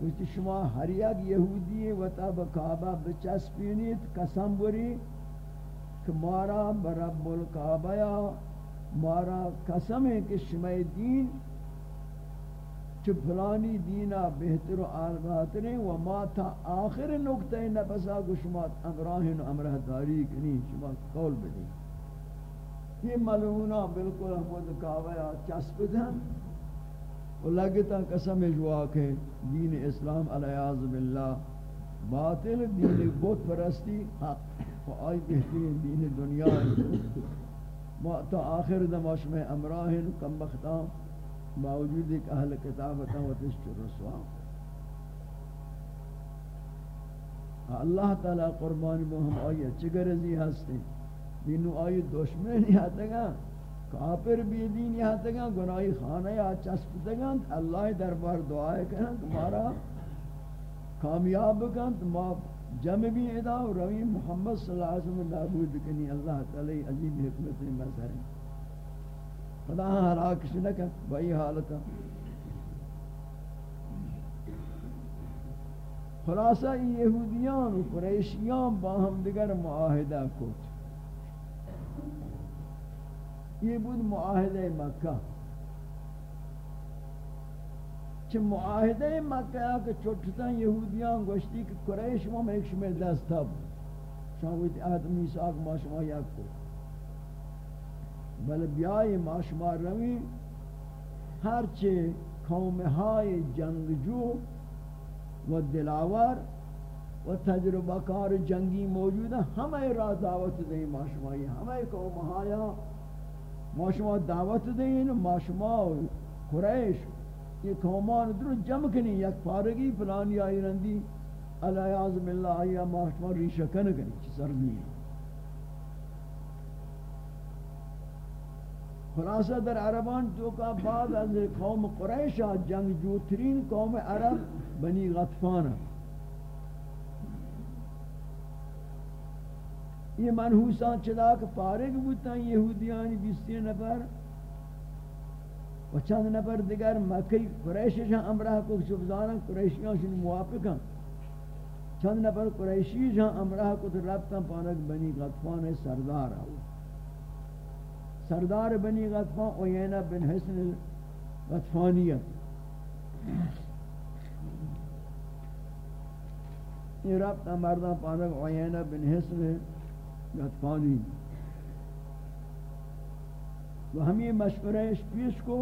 وچ شما ہر یک یہودی و تب کعبہ بچسپینید قسم بری کہ مارا برب الکعبہ مارا قسم ہے کہ شما دین چھ فلانی دینا بہتر و آلغاترین و ما تا آخر نکتہ نفسا کو شما امراہن امرہ داری کنی، شما قول بدیں یہ ملعونہ بالکل حمد کعویہ چسپ دن و لگتا قسم جوا کے دین اسلام علیہ باللہ۔ باطل، دین بہت پرستی۔ حق و آئی بہترین دین دنیا ما تا آخر دماش میں امراہن کم بختان باوجود ایک اہل کتابتا و تشت رسوا۔ اللہ تعالی قربانی بو ہم چگر ازی ہستے۔ دینو آئی دشمن یہاں گا کافر بھی دین یہاں گا گناہی خانہ یا چسپ گا اللہ دربار دعائے کریں تمہارا کامیاب کن ما جمع بھی ادا و روی محمد صلی اللہ علیہ وسلم نابود کنی اللہ تعالی عظیم حکمت مظہر۔ خدا ہلاک سے نہ کہ بھائی حالت۔ خلاصہ، یہودیان و قریشیان باہم دیگر معاہدہ کو یہ بود معاہدہ مکہ۔ چھ معاہدہ مکہ کہ چھوٹتا یہودیان گوشتی کہ قریش مم ایک شمیل دست تب شاہویت آدمی ساک ما شما یک کو۔ بل بیائی ماشمار روی۔ ہرچے قوم ہائی جنگجو و دلاور و تجربہ کار جنگی موجود ہیں۔ ہمیں را دعوت دیں ماشمائی ہمیں قوم ہایا ماشما دعوت دیں ماشما قریش، یہ قومان در جمع کنی، یک پارگی فلانی آئی رندی علیہ عظم اللہ آئی ماشما ریشکن کنی، چی سرمی ہے خلاصہ در عربان تو کا بعد از قوم قریش جنگ جوترین، قوم عرب، بنی غطفان. یہ منحوسان چلا کہ پارگ بودتا یہودیانی بیستی نفر و چند نفر دیگر مکی قریشش ہم امرہ کو شبزانا قریشیان شن موافقا چند نفر قریشیش ہم امرہ کو تو ربتا پانک بنی غطفان سردار آؤ سردار بنی غطفان اوینا بن حسن غطفانیت یہ رب مردہ پانک عینہ بن حسن غطفانیہ گتفانی و ہم یہ مشورہ اس پیش کو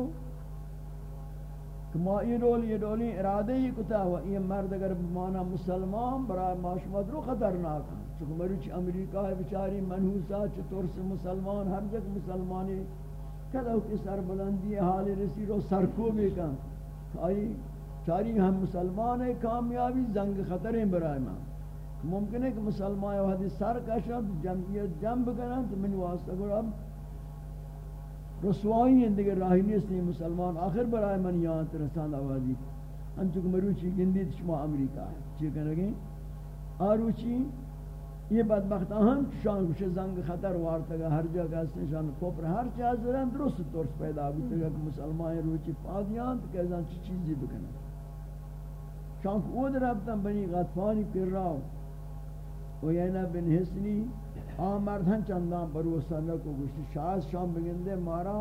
کہ ما یہ رول، یہ رولی ارادہ ہی کتا و یہ مرد اگر مانا مسلمان برای معاشمت رو خطرناک ہیں۔ چونکہ مروچ امریکہ ہے بچاری منحوسا چطور سے مسلمان، ہر جگ مسلمانی کدو کی سر بلندی حال رسی رو سرکو بھی کن آئی، چاری ہم مسلمان ہیں، کامیابی، زنگ خطر ہیں برای ماں ممکن ہے کہ مسلمان وحدی سر کشن جمعیت جنب کرن تو من واسطہ کرو اب رسوائی ہیں دیگر راہی نہیں مسلمان آخر برای من یہاں ترسان آوازی انچک مروچی گندی شما امریکہ ہے چی کہنے آروچی یہ بدبخت ہم شان کچھ زنگ خطر وارتا گا ہر جگہ اس شان کفر ہر چیز درن درست طور پیدا ہوتا گا کہ مسلمان روچی پادیان تو کہزان چی چیزی بکنے شان کو او در ربتا بنی غطفانی پر راو وینا بن حسنی آمرد ہن چندان بروسا لکو گوشتی شاید شام بگندے مارا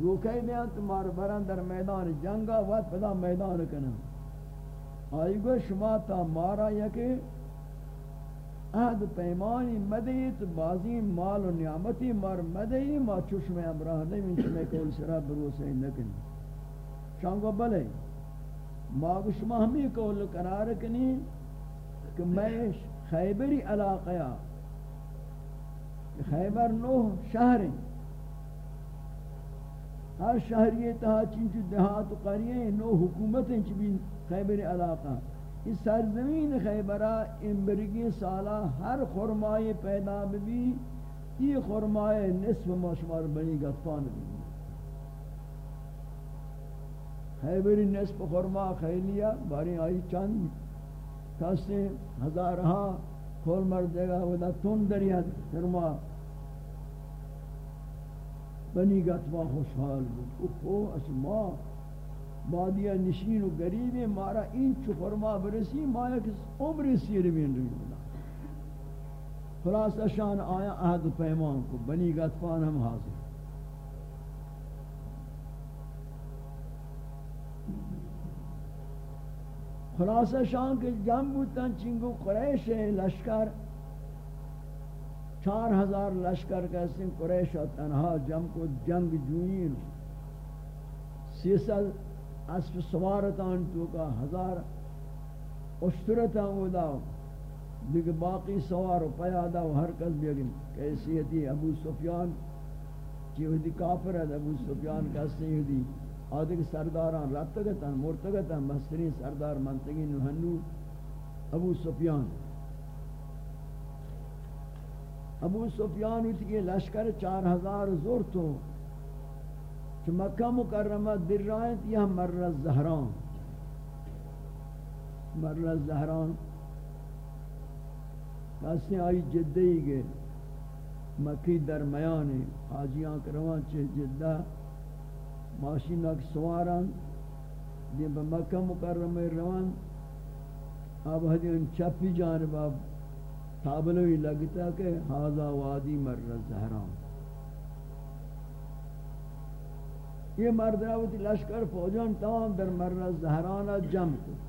دوکے دیا تو بران در میدان جنگا وقت پدا میدان کنا آئی گو شما تا مارا یکی عہد پیمانی مدیت بازی مال و نعمتی مار مدی ما چشم امراہ نہیں چمے کول سرا بروسے نکنی شان گو بلے ما گو شما ہمیں کول قرار کنی کہ میں خیبری علاقہ خیبر نو شہر ہیں ہر شہری تہا چنچو دہات و قریے نو حکومتیں چبین خیبر علاقہ۔ اس سرزمین خیبرہ امبرگی سالہ، ہر خرمائے پیدا بھی، یہ خرمائے نصف مشمار بنی گتفان بھی۔ خیبری نصف خرما خیلیہ، باری آئی چند کسی ہزارہا کھول مر دے گا وہ تون دریاد فرما بنی گتوا خوشحال بود. اوہ، اس ما بادیا نشین و گریب مارا این چو فرما برسی، ما یک عمر سیر بین روی بنا. خلاص شان آیا عہد پیمان کو، بنی گتفان ہم حاضر. خلاصہ شان کے جنگ بودتاں چنگو قریش لشکر، چار ہزار لشکر کہتے ہیں قریش تنہا جنگ کو جنگ جوئین۔ سیسل اسف سوارتان تو کا ہزار اشترتان اودا دیکھ باقی سوار و پیادا و ہر کس بیگن کیسیتی ابو سفیان، چیوہدی کافر ہے ابو سفیان کہتے ہیں آدھے سرداران رابطگتاں مرتگتاں بسترین سردار منتگی نوحنو ابو سفیان۔ ابو سفیان ہوتی کہ لشکر چار ہزار زور تو چھ مکہ مکرمہ در رائت یہ مر الزہران۔ مر الزہران۔ کسی آئی جدہی گئے۔ مکی درمیان حاجیاں کروان چھ جدہ۔ ماشین اک سواران دی با مکہ مکرم روان اب ہدی ان چپی جانب اب تابلوی لگتا کہ حاضا وادی مر زہران۔ یہ مرد راوتی لشکر فوجان تمام در مر زہران جمع کت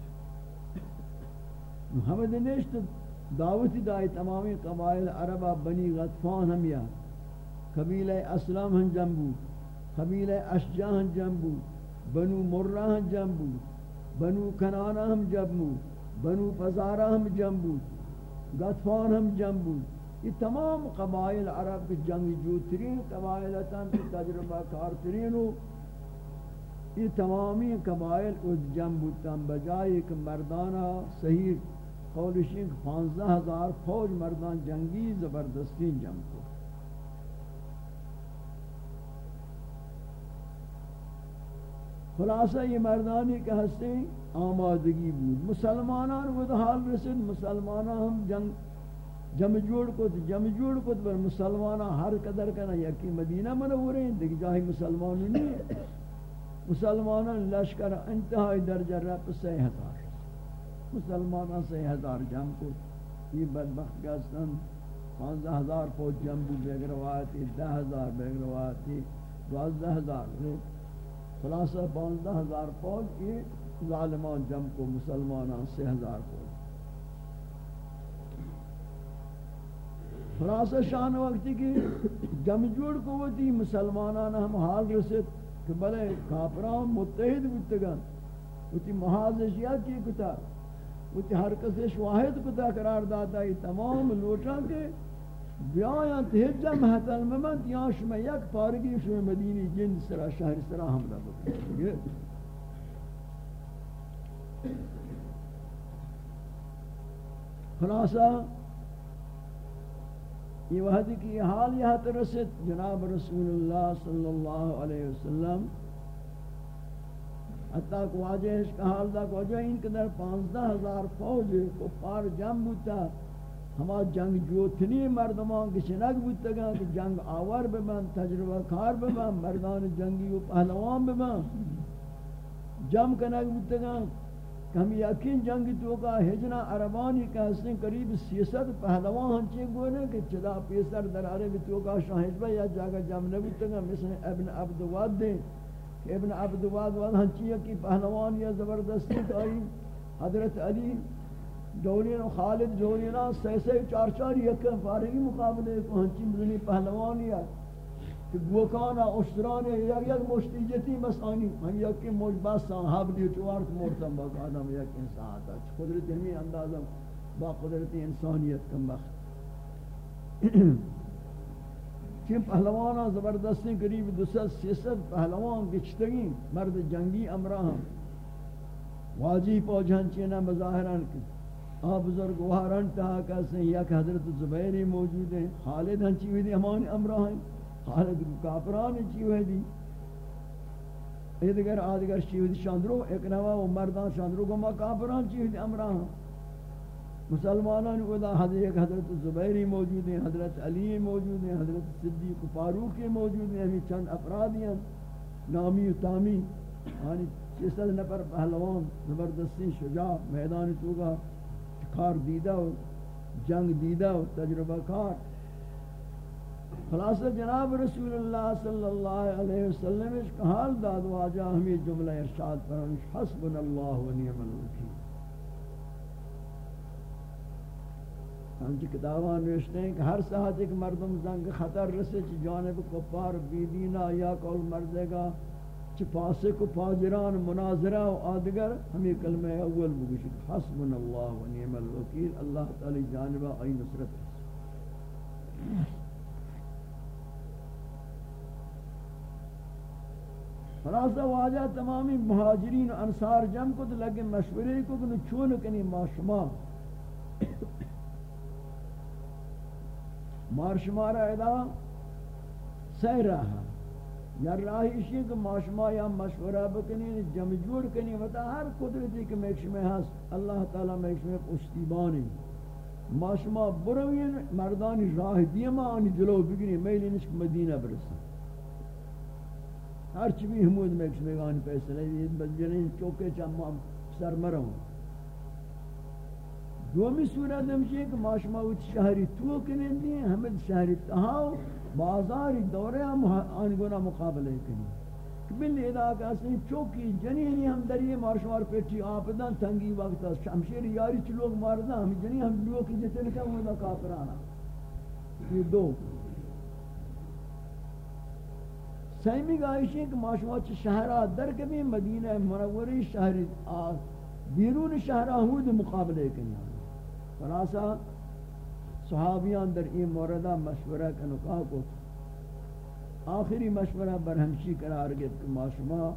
محمد نشت دعوتی دائی تمامی قبائل عربہ بنی غطفان ہم یا قبیلہ اسلام ہم جمع بود۔ قبیلہ اشجا ہم جنبو بنو مرہ ہم جنبو بنو کنانہ ہم جنبو بنو فزارہ ہم جنبو گطفان ہم جنبو یہ تمام قبائل عرب کے جنگ جو ترین قبائل تن کی تجربہ کار ترین یہ تمامی قبائل اس جنبو تن بجائے کہ مردانہ صحیح قولشین پانزہ ہزار فوج مردان جنگی زبردستی جنگ کو۔ خلاصہ یہ مردانی کے ہستے آمادگی بود۔ مسلمانان وہ حال رسد مسلمانان ہم جنگ، جمع جوڑ کو جمع جوڑ کو پر مسلمانان ہر قدر کنا یکی مدینہ منور ہیں۔ دیکھ جاہی مسلمانوں نہیں مسلمانان لشکر انتہائی درجہ رب سے ہزار۔ مسلمانان سے ہزار جمع کو یہ بدبخت گستن پانزہ ہزار فوج جمع بو بیگ روایتی دہ ہزار بیگ روایتی دوازدہ ہزار۔ خلاصہ پانزدہ ہزار فوج، یہ ظالمان جم کو، مسلمانان سے ہزار فوج۔ خلاصہ شان وقتی کی جم جوڑ کو تھی، مسلمانان ہم حال رسد کہ بلے کافران متحد بتگن ہوتی محاذ اشیاء کی کتا ہوتی ہر کسی شواہد کتا قرار داتا یہ تمام لوٹا کے بیایا تہجہ محتل ممند یا شما یک پارگی شما مدینی جن سرا شہر سرا حملہ بکن خلاصہ یہ وحد کی حال یہاں ترسد جناب رسول اللہ صلی اللہ علیہ وسلم حتیٰ کہ واجہ اس کا حال دا کہ واجہ ان کے در پانزدہ ہزار فوج کو پار جم بوتا ہما جنگ جوتنی مردمان کی شنک بوتا گا کہ جنگ آور ببن، تجربہ کار ببن، مردان جنگی و پہلوان ببن۔ جم کنک بوتا گا ہم یقین جنگ تو کا ہجنا عربانی کا حسن قریب سیست پہلوان ہنچے گونے کہ چدا پیسر درارے بھی تو کا شاہجبہ یا جاگا جم نبوتا گا مثل ابن عبدواد دیں ابن عبدواد واد ہنچی کی پہلوان یا زبردستی تائی حضرت علی دولین و خالد دولین سی سی چار چار یک فارغی مقابلے کو ہنچی مدنی پہلوان یا کہ گوکانا اشترانے یک یک مشتی مشتیجتی مسانی ہم یک کی مجبہ صاحب دیو چوار کو مرتم باق آدم یک انسان آتا قدرت ہمی اندازم با قدرت انسانیت کم بخت چین پہلوانا زبردستی قریب دو ست سی ست پہلوان گچتگی مرد جنگی امراہم۔ واجی پوجھن چینا مظاہران کی آپ بزرگ وہاران تہا کہتے یک حضرت زبیری موجود ہیں، خالد ہنچی ہوئی دی ہمانی امراہم خالد کافران چیو ہے دی ادگر آدگر چیو دی شاندرو، ایک نوا و مردان شاندرو گما کافران چیو دی امران مسلمانان ادا حضرت حضرت زبیری موجود ہیں، حضرت علی موجود ہیں، حضرت صدیق فاروق موجود ہیں ہمیں چند افراد ہیں۔ نامی و تامی یعنی چیسد نفر پہلوان، زبردستی شجاع، میدان توگا۔ کار دیدہ و جنگ دیدہ و تجربہ کار۔ خلاصہ جناب رسول اللہ صلی اللہ علیہ وسلم اس کا حال داد واجہ ہمیں جملہ ارشاد پر حسبنا اللہ و نعم الوکیل۔ ہم کی کتاباں نوشتے ہیں کہ ہر ساعت ایک مردم زنگ خطر رسے، چی جانب کفار بی دینا یا کول مردے گا۔ چی پاسے کو پاجران مناظرہ و آدگر، ہمیں کلمہ اول بگوشی حسبنا اللہ و نعم الوکیل. اللہ تعالی جانبہ آئی نصرت رسے خلاصہ واجہ تمامی مہاجرین و انصار جم کو تو لگے مشورے کو کہ چون کنی ما شما. مار شما را ادا سی رہا یا راہی اسی کہ ما یا مشورہ بکنی جم جوڑ کنی وطا ہر قدرتی کہ میکش میں ہست اللہ تعالی میکش میں پشتیبانی ما بروین مردانی راہ دیما آنی جلو بگنی میلی نشک مدینہ برسن۔ ہر چی بھی حمود میں کس بیگان پیسلے یہ بجنین چوکے چاہم سر مروں دومی صورت ہمشی ہے کہ ماشما اوچ شہری تو کنین دی ہمیں شہری تہاو۔ بازاری دورے ہم آنگونا مقابلے کنی کہ بلی ادا کہ اصلی چوکی جنینی ہم دریئے مارشمار پیٹی آپدان تنگی وقت شمشیر یاری چی لوگ ماردان ہم جنین ہم لوگ کی جتنے کا وہ دا کافرانا یہ دو۔ سیمی گاہشی کہ معاشوات شہرہ در کبھی مدینہ منوری شہر بیرون شہرہ ہود مقابلے کنیا خلاصا صحابیان در این موردہ مشورہ کنکا کو آخری مشورہ برہمشی قرار گئت کہ معاشوما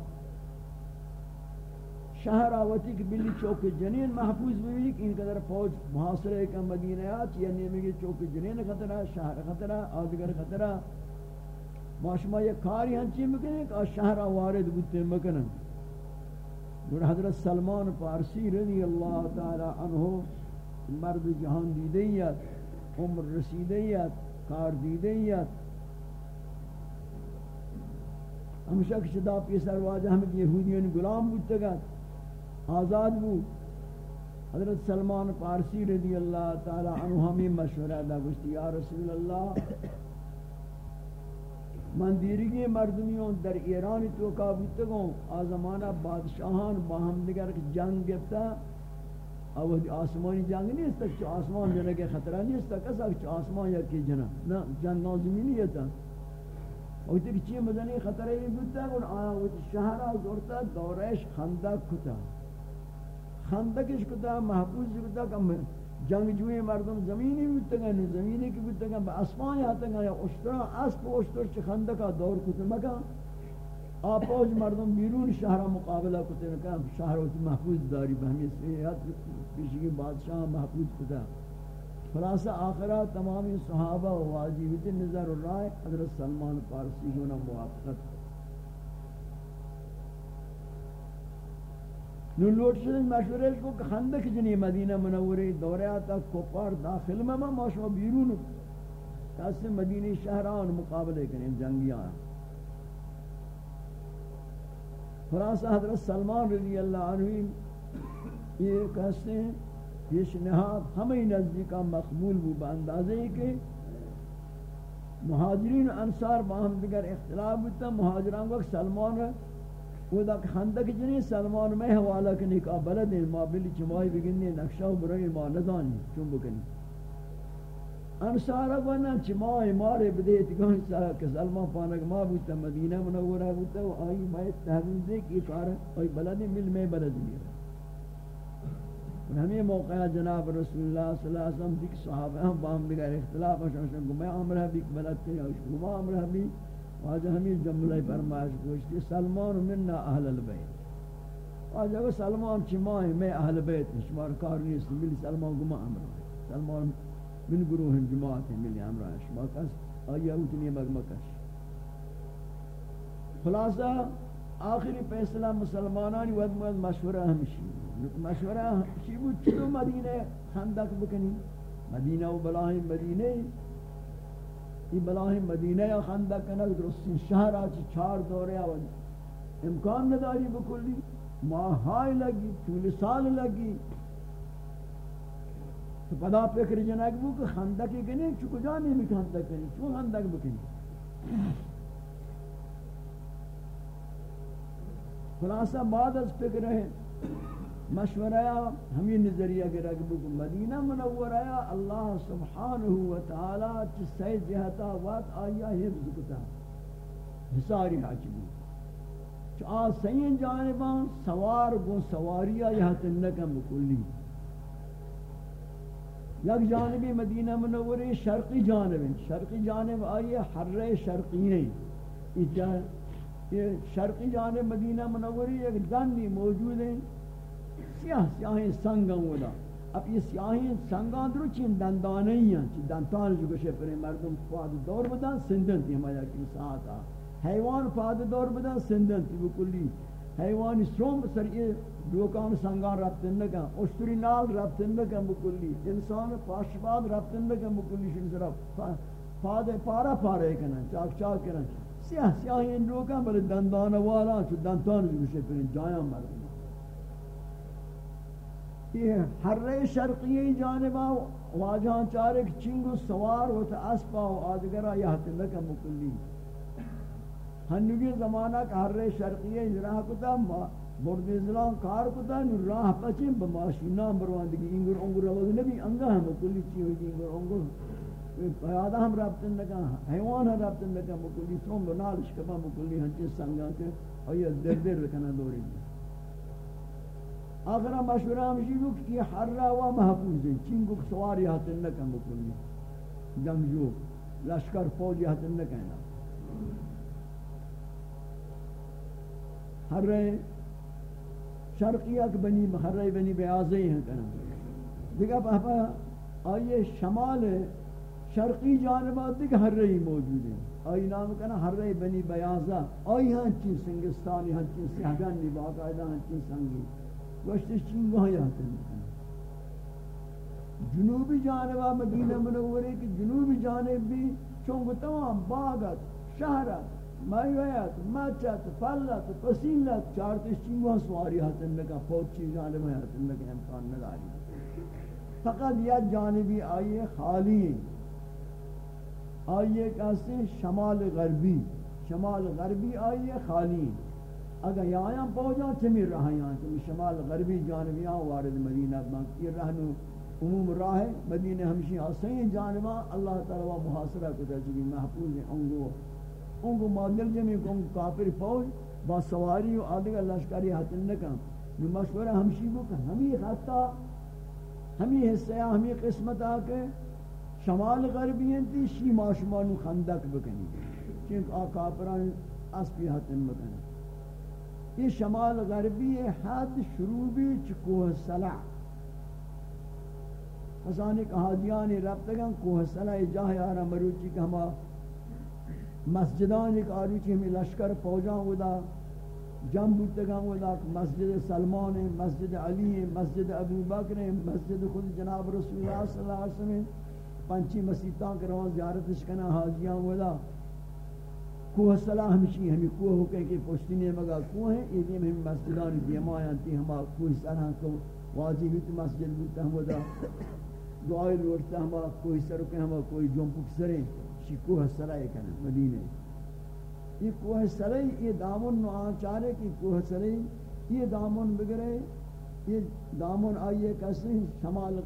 شہر آواتی کہ بلی چوک جنین محفوظ بھی کہ ان قدر فوج محاصرے کا مدینہ آت یا نیمگی چوک جنین خطرہ شہر خطرہ آدگر خطرہ ماشما یہ کاری ہنچی مکنے کہ شہر وارد بودتے مکنن اور حضرت سلمان پارسی رضی اللہ تعالی عنہ مرد جہان دیدیت عمر رسیدیت کار دیدیت ہمشہ کچھ دا پیسر واجہ ہمیں یہودیوں غلام بودتے گا آزاد بود۔ حضرت سلمان پارسی رضی اللہ تعالی عنہ ہمیں مشورہ دا گوشتی یا رسول اللہ، من دیرگی مردمیوں در ایران تو کابوتگوں آزمانہ بادشاہان باہم دیگر جنگ گفتا اوہ آسمانی جنگ نہیں است کہ آسمان جنہ کے خطرہ نہیں است کسا کہ آسمان یا کی جنہ، نہ، جنگ زمینی ہے تا اور تے چی مدنی خطرہ یہ بودتا ہے آیا شہرہ زورتا دورش خندق کتا۔ خندقش کتا، محفوظ کتا کہ جنگ جوئے مردم زمینی بودتا گا زمینی کی بودتا گا با اسمان یا تا گا یا اشترا اسب اشتر چی خندقا دور کتا مکا آپوج مردم بیرون شہر مقابلہ کتے نکا شہر ہوتی محفوظ داری بہمی سیحت پیشی بادشاہ محفوظ کتا خلاصہ آخرہ تمامی صحابہ و واجیبت نظر رائے حضرت سلمان پارسی ہونا موافقت نو لوٹ شدن مشورہ کو کہ خندق جنی مدینہ منوری دورے آتا کفار داخل میں، ما شما بیرون. کسی مدینہ شہران مقابلے کریں، جنگیان. خلاصہ حضرت سلمان رضی اللہ عنہ یہ کہتے ہیں یہ شنہاب ہمیں نزدیکا مقبول بو باندازے کہ مہاجرین انصار باہم دیگر اختلاف بودتا، مہاجران وقت سلمان وہ دا خندق جنی سلمان میں حوالہ کنی، کہ بلد ما بلی چمائی بگنی، نقشہ و برائی ما ندانی چون بکنی۔ انصارہ گونا چمائی مارے بدیت گونا چاہا کہ سلمان پانک ما بودتا مدینہ منورہ بودتا و آئی میں تحویل دے کی کارا آئی بلد مل میں بلد میرا ہمیں موقع جناب رسول اللہ صلی اللہ علیہ وسلم دیکھ صحابہ ہم باہم دیگر اختلاف ہیں شمشن کو میں عمرہ بھی بلد تھی اور عمرہ بھی واجہ ہمیں جملہ فرمائش گوشتی سلمان مننا اہل البیت واجہ سلمان چی ماہی میں اہل بیت شمار کار نیست ملی سلمان گمہ امرہ سلمان من گروہ جماعت ملی امرہ شمار کس؟ آئیہ اتنی مگمکش خلاصہ، آخری پیسلہ مسلمانانی ود مد مشورہ ہمشی مشورہ ہمشی بود، چلو مدینہ خندق بکنی. مدینہ و بلاہی مدینہ. یہ بلاہ مدینہ یا خندہ کنک درستی شہر آچی چار دورے آوان امکان نداری بکلی. ماہائی لگی چول سال لگی. تو پدا فکر جنک بو کہ خندق کنی چکو جانی میں خندق کنی چون خندق بکنی خلاصہ بعد از فکر ہے، مشورہ ہمیں نظریہ کے رکھ بکو مدینہ منورہ اللہ سبحانہ وتعالی چی سی جہتا وقت آیا حفظ کتا۔ حساری حاجبی چی آ سین جانبان سوار گو سواریہ یہت نکم بکلی یک جانبی مدینہ منوری شرقی جانب شرقی جانب آئیے حر شرقی ہیں یہ شرقی جانب مدینہ منوری ایک دنی موجود ہیں۔ سیاہ سیاہیں سنگاں ودا اب یہ سیاہیں سنگاں درو چین دندانے ہی ہیں چی دندان جو گشے پر مردم فاد دور بدن سندن تھی ہمارا کی ساعت آ۔ حیوان فاد دور بدن سندن تھی بکلی حیوانی سوم سر یہ دوکان سنگان رفتن نکا اشتری نال رفتن نکا بکلی انسان پاشفاد رفتن نکا بکلی شن سر فاد پارا پارا کنا، چاک چاک کنا۔ سیاہ سیاہ سیاہیں دوکان بلے دندان والا، چو دندان جو گشے پر جایاں مردم یہ ہر شرقی جانبا واجہاں چارک چنگو سوار ہوتا اسپا و آدگرہ یہت لکا مکلی۔ ہنگی زمانہ کا ہر شرقی راہ کتا برد ازلام کار کتا، نو راہ پچیں بماشینہ برواندگی انگر انگر روز نبی انگا ہم مکلی چی ہوئی انگر انگر پیادہ ہم رابطن لکا حیوان ہم رابطن لکا مکلی سوم بنالش کبا مکلی ہنچے سنگا کے اور یہ در در رکھنا دوری دی آخر مشورہ ہمشی کو کہ یہ حرہ و محفوظ ہے، چین کو سواری حاصل نہ کن بکلی جنگجو، لشکر فوجی حاصل نہ کہنا حرہ شرقیہ کے بنی حرہ بنی بیازے ہیں کہنا دیکھا پاپا آئیے شمال شرقی جانبہ دیکھ حرہ ہی موجود ہے آئی نام کہنا حرہ بنی بیازہ آئی ہاں چین سنگستانی ہاں چین سہگانی باقاعدہ ہاں چین سنگی۔ گوشت چین وہاں یہاں جنوبی جانبہ مدینہ منوری کی جنوبی جانب بھی چونگو تمام باغت شہرت مایویت مچت فلت پسیلت چارتش چین وہاں سواری حسن لگا پوچی جانب حسن لگا امکان نداری فقط یہ جانبی آئیے خالی آئیے کہتے شمال غربی شمال غربی آئیے خالی اگر یہاں پہنچا چمی رہا یہاں چمی شمال غربی جانبیاں وارد مدینہ بانک یہ رہنو عموم راہ مدینہ ہمشی حسین جانباں اللہ تعالیٰ محاصرہ کو تجھگی محفوظ ہیں انگو انگو مادل جمعی کو کافر فوج با سواری و آدھگا لشکری حتن نکم نو مشورہ ہمشی کو کہ ہمیں خطہ ہمیں حصہ ہمیں قسمت آکے شمال غربی ہیں تی، شی ماشمانو خندق بکنی۔ چونکہ آ کافران اسپی حتن بکنی یہ شمال غربی حد شروع بھی چکوہ سلع حسانی کہ حاجیانی ربتگن کوہ سلع جاہ آرہ مروچی کہ ہما مسجدان ایک آروچی ہمیں لشکر پوجان ہودا جم بودتگان ہودا مسجد سلمان ہے، مسجد علی ہے، مسجد ابو بکر ہے، مسجد خود جناب رسول اللہ صلی اللہ علیہ وسلم پنچی مسیطان کے روان زیارت شکنا حاجیان ہودا۔ کوہ صلاح ہمشی ہمیں کوہ ہو کہ پوشتینے مگا کوہ ہیں یہ دیم ہمیں مسجدان دیمائیاں تھی ہما کوہ صلاح کو واجی ہوئی تو مسجد بودتا ہم ہودا۔ دعائی لوٹتا ہما کوہ سر کے ہما کوئی جنپک سریں چی کوہ سرائی کنا مدینے یہ کوہ سرائی یہ دامن نو آنچارے کی کوہ سرائی یہ دامن بگرے یہ دامن آئیے کسی شمال